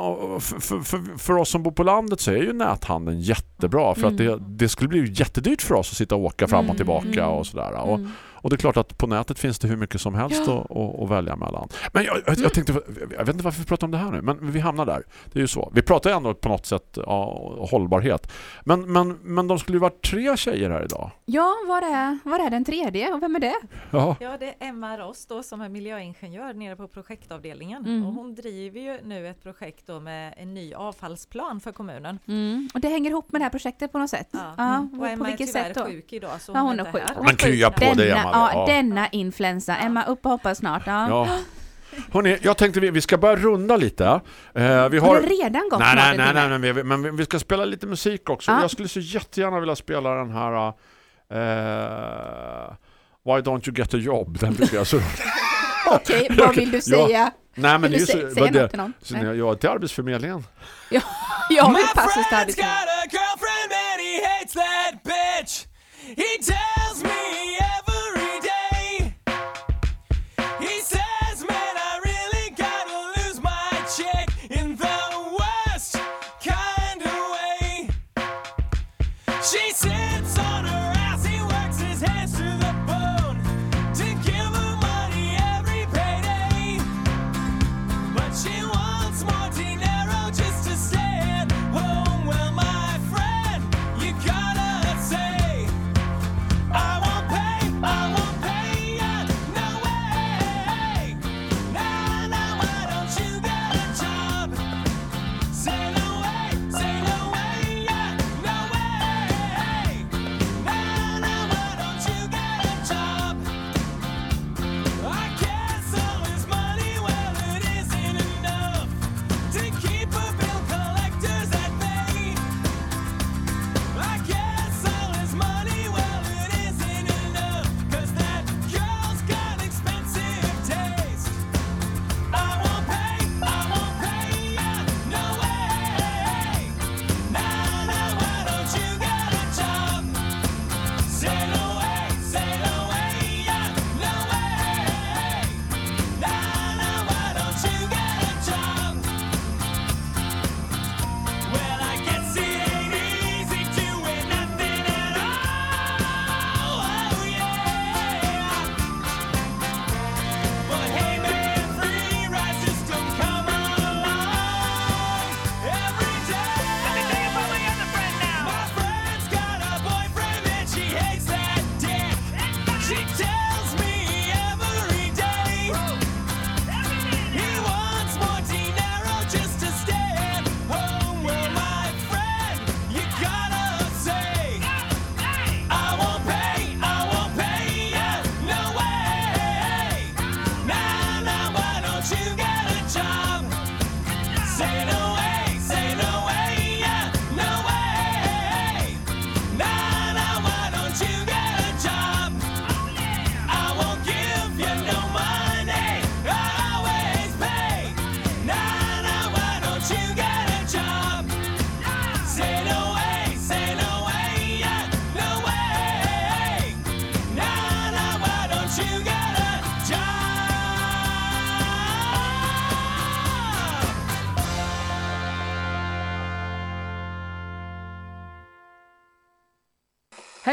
för, för, för, oss som bor på landet så är ju näthandeln jättebra för att det, Mm. det skulle bli jättedyrt för oss att sitta och åka fram och Mm. tillbaka Mm. och sådär. Och, Mm. och det är klart att på nätet finns det hur mycket som helst Ja. att, att, att välja mellan. Men jag, jag, jag tänkte, jag vet inte varför vi pratar om det här nu, men vi hamnar där. Det är ju så. Vi pratar ju ändå på något sätt ja, hållbarhet. Men, men, men de skulle ju vara tre tjejer här idag. Ja, var är, var är den tredje och vem är det? Ja. Ja, det är Emma Ross då som är miljöingenjör nere på projektavdelningen. Mm. Och hon driver ju nu ett projekt då med en ny avfallsplan för kommunen. Mm. Och det hänger ihop med det här projektet på något sätt? Ja. Ja, Och på Emma är vilket tyvärr sätt då? sjuk idag så Ja, hon är är sjuk. här. Men krya på denna, dig, Emma. Ja, Ja. denna influensa. Emma, upp och hoppa snart. Ja. Ja. Hörrni, jag tänkte vi, vi ska börja runda lite. Eh, vi Har har... det redan gått Nej, nej, en nej, timme? nej, men, vi, men vi- vi ska spela lite musik också. Ja. Jag skulle så jättegärna vilja spela den här eh, Why don't you get a job? Den brukar jag så... Okej, vad vill du Ja. säga? Nej, men Vill det är du säga det- något till någon? så Nej. jag till Arbetsförmedlingen. Jag vill My passus till friend's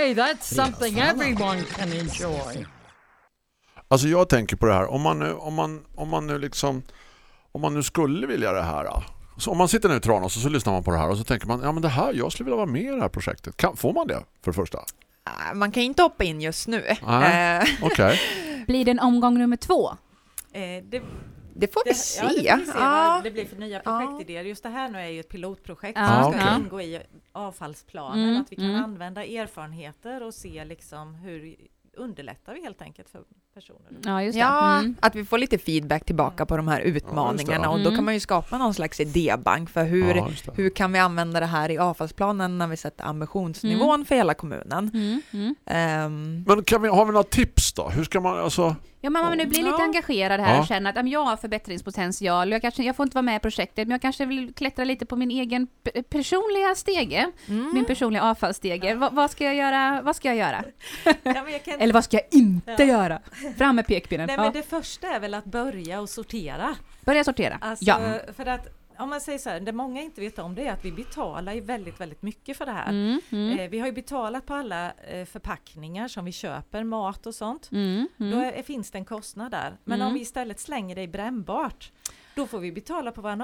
Hey, that's something everyone can enjoy. Alltså jag tänker på det här, om man nu, om man, om man nu liksom om man nu skulle vilja det här. Så om man sitter nu i Tranås och så lyssnar man på det här och så tänker man, ja men det här, jag skulle vilja vara med i det här projektet. Kan, får man det för det första? Ah, Man kan inte hoppa in just nu. Nej. Eh, Okej. Blir det en omgång nummer två? Eh, det, Det får vi det, se. Ja, det får vi se Ja. vad det blir för nya projektidéer. Just det här nu är ju ett pilotprojekt Ja, som ska ingå i avfallsplanen. Mm, att vi kan mm. använda erfarenheter och se liksom hur underlättar vi helt enkelt för personer. Ja, just det. Ja, Mm. att vi får lite feedback tillbaka på de här utmaningarna och då Mm. kan man ju skapa någon slags idébank för hur, Ja, hur kan vi använda det här i avfallsplanen när vi sätter ambitionsnivån för hela kommunen. Mm. Mm. Ehm, Men kan vi, har vi några tips då? Hur ska man, alltså... Ja, men om man nu blir lite Ja. engagerad här Ja. och känner att ja, men jag har förbättringspotential, jag, kanske, jag får inte vara med i projektet, men jag kanske vill klättra lite på min egen personliga stege, mm. min personliga avfallsstege. Va, vad ska jag göra? Vad ska jag göra? Ja, men jag kan, Eller vad ska jag inte Ja. göra? Fram med pekpinnen. nej, Ja. men det första är väl att börja och sortera. Börja sortera. Alltså, ja. För att om man säger så här, det många inte vet om det är att vi betalar ju väldigt, väldigt mycket för det här. Mm, mm, Eh, vi har ju betalat på alla eh, förpackningar som vi köper, mat och sånt. mm, Då mm. är, finns det en kostnad där. Men Mm. om vi istället slänger det i brännbart, då får vi betala på vår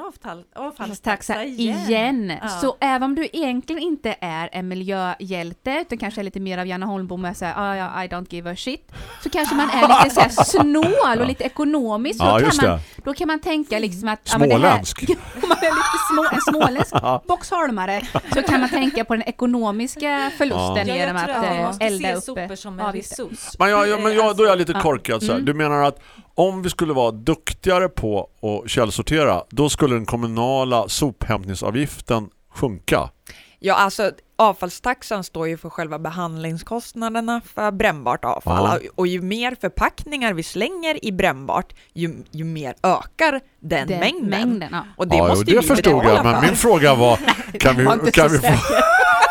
avfallstaxa Taxa igen. igen. Ja. Så även om du egentligen inte är en miljöhjälte, utan kanske är lite mer av Janne Holmbom och säger ah, ja, I don't give a shit, så kanske man är lite så här snål och lite ekonomisk. Ja, då, just kan man, då kan man tänka liksom att... ja, men det här- Småländsk. Om man är lite små, en småländsk boxholmare, så kan man tänka på den ekonomiska förlusten Ja, genom jag tror att att vi eh, måste elda se upp sopor som en resurs. Men, jag, jag, men jag, då är jag lite Ja. korkad så här. Mm. Du menar att om vi skulle vara duktigare på att källsortera, då skulle den kommunala sophämtningsavgiften sjunka? Ja, alltså avfallstaxan står ju för själva behandlingskostnaderna för brännbart avfall Ja. och ju mer förpackningar vi slänger i brännbart, ju, ju mer ökar den, Den mängden. mängden, ja. Och det ja, måste jo, det vi förstod jag, men min fråga var kan vi, kan vi, få,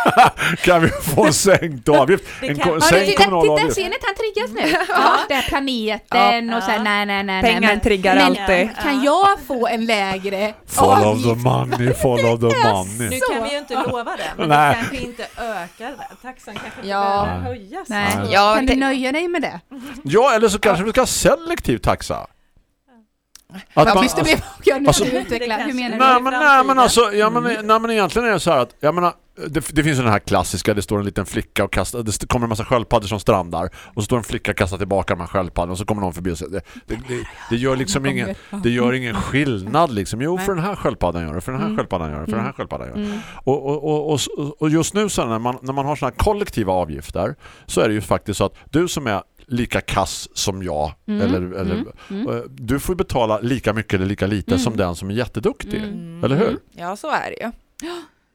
kan vi få en sänkt avgift? En kan- ko- Ja, Ja, sänkt titta, kommunal titta, avgift? ser ni att han triggas nu? Ja, det är planeten och så här, Ja. nej, nej, nej. Pengar nej, men, triggar men, alltid. Kan jag få en lägre Follow avgift? the money, follow the Nu money. kan vi ju inte lova det, men Nej. det kanske inte ökar. Taxan kanske inte Ja. behöver höjas. Nej. Nej. Ja, kan du nöja dig med det? Ja, eller så kanske vi ska ha selektiv taxa. Att man- visst det blev jag nu alltså-. Det Hur menar Nej du? men, nej men alltså, ja, men, Mm. nej, men egentligen är det så här att, jag menar, det, det finns ju den här klassiska, det står en liten flicka och kastar, det kommer en massa sköldpaddor som strandar och så står en flicka och kastar tillbaka de här sköldpaddorna och så kommer någon förbi och säger, det, det, det, det gör liksom ingen, det gör ingen skillnad liksom. Jo, för den här sköldpaddan gör det, för den här Mm. sköldpaddan gör det, för den här sköldpaddan gör det. Mm. Och, och, och, och, och just nu så när man, när man har såna här kollektiva avgifter så är det ju faktiskt så att du som är lika kass som jag Mm, eller, eller mm, mm. eh, du får betala lika mycket eller lika lite Mm. som den som är jätteduktig. Mm. Eller hur? Mm. Ja, så är det ju.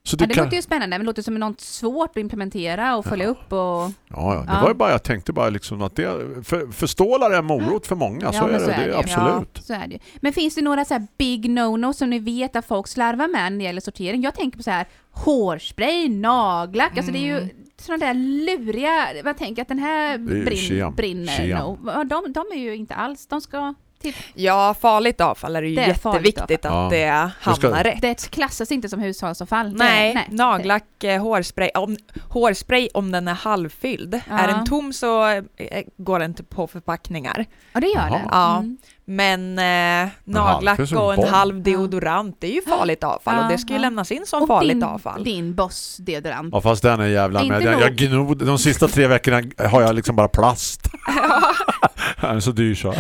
Så Ja, det kan... låter ju spännande, men det låter som något svårt att implementera och följa upp och... Ja, ja, det Ja. var ju bara jag tänkte bara liksom att det för, för stålar är morot för många, så Ja, är det, så är det det absolut. Så är det. Men finns det några så här big no-no som ni vet att folk slarvar med när det gäller sortering? Jag tänker på så här hårspray, nagellack, alltså det är ju sådana där luriga, man tänker att den här kem. brinner nog. De, de är ju inte alls, de ska till, Ja, farligt avfall är det ju Det är jätteviktigt att det Det hamnar rätt. det klassas inte som hushållsavfall. Det- Nej, nagellack, eh, hårspray. Om, hårspray om den är halvfylld. Ja. Är den tom så eh, går den inte på förpackningar. Ja, det gör det. Ja. Mm. Men eh, nagellack och en bomb. halv deodorant, det är ju farligt avfall och det ska ju Ja. lämnas in som Och farligt din, avfall. din boss-deodorant. Ja, fast den är jävla med. Jag, jag gnod, de sista tre veckorna har jag liksom bara plast. Den är så dyr så.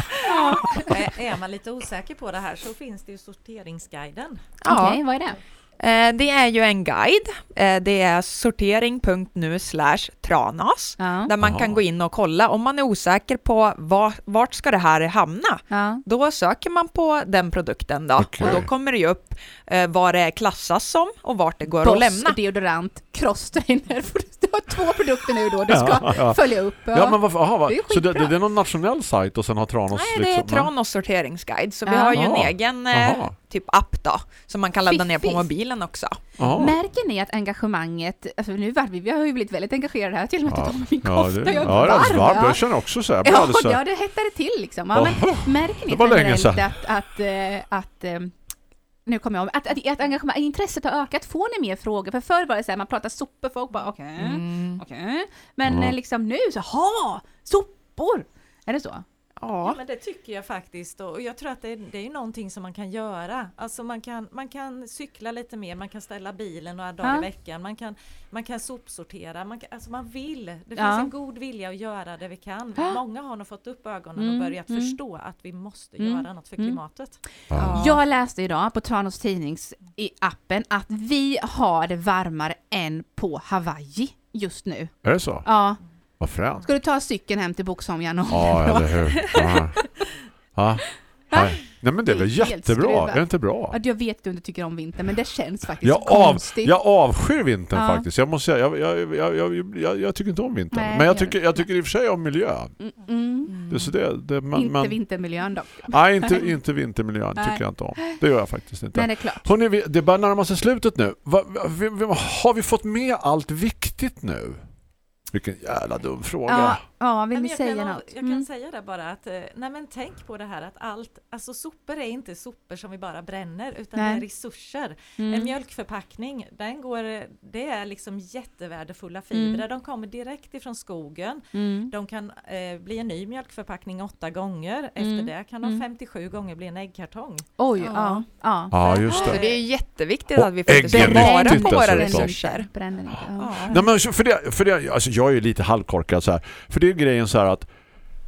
Är- man lite osäker på det här så finns det ju sorteringsguiden. Ja. Okej, vad är det? Eh, det är ju en guide. Eh, det är sortering.nu slash tranas. Ja. Där man Aha. kan gå in och kolla om man är osäker på var, vart ska det här hamna. Ja. Då söker man på den produkten då Okej. och då kommer det ju upp eh, vad det klassas som och vart det går att Boss lämna. deodorant, crosstrainer. Du har två produkter nu då du ska Ja, ja. följa upp. Ja, men varför, aha, va? Det är Så det, det är någon nationell sajt och sen har Tranås Nej, det är liksom... Tranås sorteringsguide, så vi har ju en egen Aha. Typ app då, som man kan ladda ner på mobilen också. Ja. Märker ni att engagemanget, alltså nu var vi, vi har ju blivit väldigt engagerade här, till och med Ja. att ta min Ja, kofta, det, jag ja, är det är alldeles varmt. ja. Jag känner också så här. Jag Ja, alldeles så ja, det hettade till liksom. Ja, men märker ni Det var länge generellt sedan. att, att, eh, att eh, nu kommer jag ihåg, att, att, att engagemang, intresset har ökat, får ni mer frågor? För förr var det så här, man pratar sopor, folk bara okej, Mm. okej. Men Ja. eh, liksom nu så, ha sopor! Är det så? Ja, Ja, men det tycker jag faktiskt och jag tror att det, det är någonting som man kan göra. Alltså man kan, man kan cykla lite mer, man kan ställa bilen några dagar Ja. i veckan, man kan, man kan sopsortera, man, kan, alltså man vill. Det finns Ja. en god vilja att göra det vi kan. Ja. Många har nog fått upp ögonen Mm, och börjat mm. förstå att vi måste Mm, göra något för mm. klimatet. Ja. Jag läste idag på Tranås Tidnings i appen att vi har det varmare än på Hawaii just nu. Är det så? Ja, Vad fränt. ska du ta cykeln hem till Boxholm januari? Ja, eller hur. Ja. Ja. Nej. Nej, men det är väl jättebra. Är det inte bra? Ja, Jag vet att du inte tycker om vinter, men det känns faktiskt Jag, av, konstigt. jag avskyr vintern Ja. faktiskt. Jag måste säga, jag, jag, jag, jag, tycker inte om vintern. Nej, men jag tycker, jag tycker i och för sig om miljön. Mm, mm. Det så det, det, men, inte men, vintermiljön dock. Nej, inte, inte vintermiljön Nej. tycker jag inte om. Det gör jag faktiskt inte. Nej, det är klart. Hörrni, det börjar närma sig slutet nu. Va, va, vi, vi, har vi fått med allt viktigt nu? Vilken jävla dum fråga. Ja, ja vill Men ni jag säga kan, något? Jag kan Mm. säga det bara att, eh, nej men tänk på det här att allt, alltså sopor är inte sopor som vi bara bränner utan Nej. det är resurser. Mm. En mjölkförpackning, den går, det är liksom jättevärdefulla fibrer, de kommer direkt ifrån skogen. Mm. De kan eh, bli en ny mjölkförpackning åtta gånger, efter Mm. det kan de Mm. 57 gånger bli en äggkartong. Oj, Ja. ja. ja. Ja, just Så det. det är jätteviktigt Och att vi faktiskt vara nyttigt på våra resurser. Bränner inte. Ja. Ja. Nej, men för det, för det, alltså jag är ju lite halvkorkad så här. För det är grejen så här att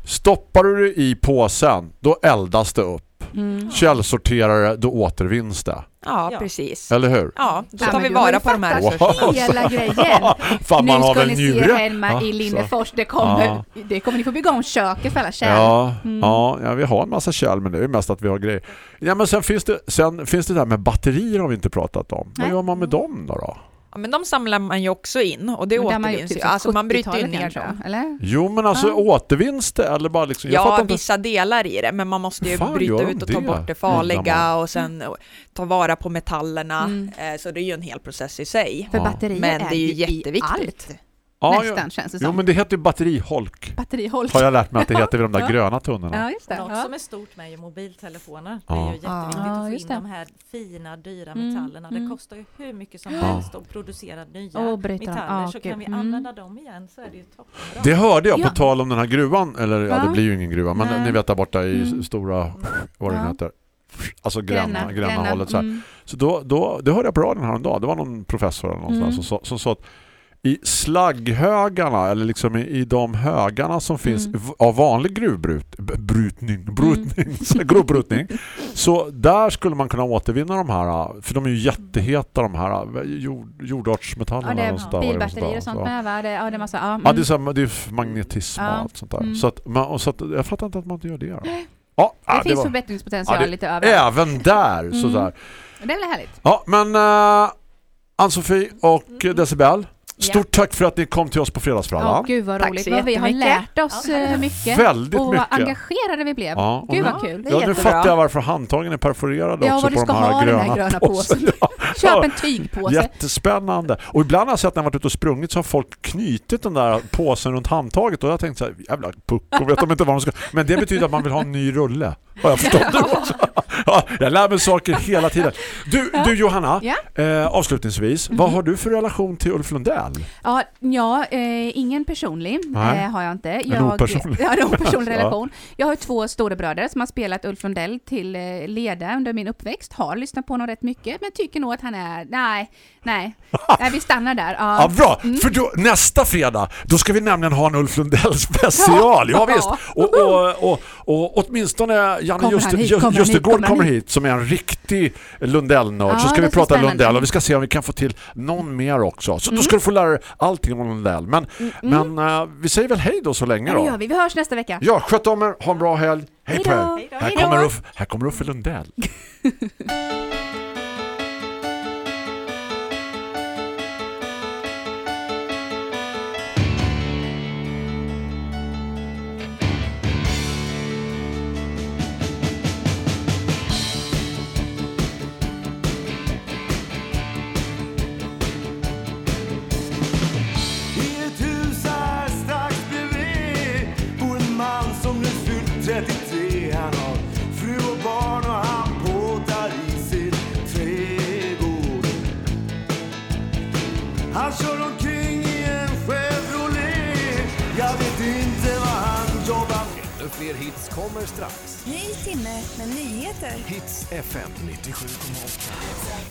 stoppar du det i påsen, då eldas det upp. Mm. Källsorterare, då återvinns det. Ja, Ja. precis. Eller hur? Ja, då tar vi vara på de här. Hela grejen. Fan, nu man har ska ni se njure? hemma Ja, i. Linnefors, det kommer, Ja. det kommer ni få bygga om köket för alla kärl. Ja, Mm. ja, ja, vi har en massa kärl men det är ju mest att vi har grejer. Ja, men sen finns det, sen finns det där med batterier har vi inte pratat om. Vad Nej. gör man med dem då? då? Ja, men de samlar man ju också in och det Men återvinns ju. typ Alltså man bryter ju 70-talet ner dem. Eller? Jo men alltså Ja. återvinns det eller bara liksom, jag Ja, inte. vissa delar i det, men man måste ju Fan, bryta ut och ta det? bort det farliga och sen ta vara på metallerna. Mm. Eh, Så det är ju en hel process i sig. För batterier Men det är ju ju i jätteviktigt. allt. Ja, Nästan jo, känns det jo som. men det heter ju batteriholk. Batterihåll. Har jag lärt mig att det heter vid de där gröna tunnorna. Ja, just det. Något Ja. som är stort med är mobiltelefoner. Ja. Det är ju jätteviktigt Ja, att få in det. de här fina, dyra Mm, metallerna. mm. Det kostar ju hur mycket som helst att producera nya dem. metaller. Så gud. kan vi Mm. använda dem igen så är det ju toppenbra. Det hörde jag Ja. på tal om den här gruvan, eller ja, det blir ju ingen gruva, men Nej. ni vet där borta i Mm. stora, vad det Ja. heter, alltså Gränna, Gränna, hållet så här. Mm. Så då, då, det hörde jag på radion häromdagen. Det var någon professor eller någon Mm. som, sa- som sa att i slagghögarna eller liksom i, i de högarna som finns Mm. av vanlig gruvbrut, b- brutning, grovbrutning så där skulle man kunna återvinna de här för de är ju jätteheta de här jord, Ja, jordartsmetallerna det är det var bilbatterier och sånt Ja. med va? Det, ja, det är massa, ja. Mm. Ja, det är, så här, det är magnetism och Ja. allt sånt där. Mm. Så att, man, så att, jag fattar inte att man inte gör det. Då. Ja, det ja, finns var, förbättringspotential Ja, det- lite överallt. även där Mm. sådär. Det är väl härligt? Ja, men uh, Ann-Sofie och Mm. Decibel, stort tack för att ni kom till oss på Ja, Fredagsfrallan. gud vad Tack roligt. Vad vi har lärt oss eh, mycket. Väldigt och vad mycket. engagerade vi blev. Ja, Gud nu- vad kul. Ja, nu fattar jag varför handtagen är perforerade Ja, också på de här ha den gröna, här gröna påsen. Ja. Köp en tygpåse. Jättespännande. Och ibland har jag sett när jag varit ute och sprungit så har folk knutit den där påsen runt handtaget och jag har tänkt så här, jävla pucko, vet de inte vad de ska... Men det betyder att man vill ha en ny rulle. Har jag förstått det också? Ja, jag lär mig saker hela tiden. Du, du Johanna, Ja. eh, avslutningsvis, vad har du för relation till Ulf Lundell? Lundell? Ja, ja eh, ingen personlig eh, har jag inte. En Jag, opersonlig. Ja, en opersonlig relation. Jag har två storebröder som har spelat Ulf Lundell till eh, leda under min uppväxt. Har lyssnat på honom rätt mycket, men tycker nog att han är... Nej, nej. nej vi stannar där. Ja. Ja, bra! Mm. För då, nästa fredag, då ska vi nämligen ha en Ulf Lundell special. Ja, Ja. visst. Och, och, och, och åtminstone Janne Juste, hit? Kommer? Justegård Kommer hit som är en riktig Lundell-nörd. Så ska vi prata. Lundell och vi ska se om vi kan få till någon mer också. Så Mm. då ska du få dig allting om Lundell. Men, men eh, vi säger väl hej då så länge Ja, då. vi. Vi hörs nästa vecka. Ja, sköt om er, ha en bra helg. Hej Hej på er. Här kommer Uffe, här kommer Uffe Lundell. kommer strax. Ny timme med nyheter. Hits FM 97,8.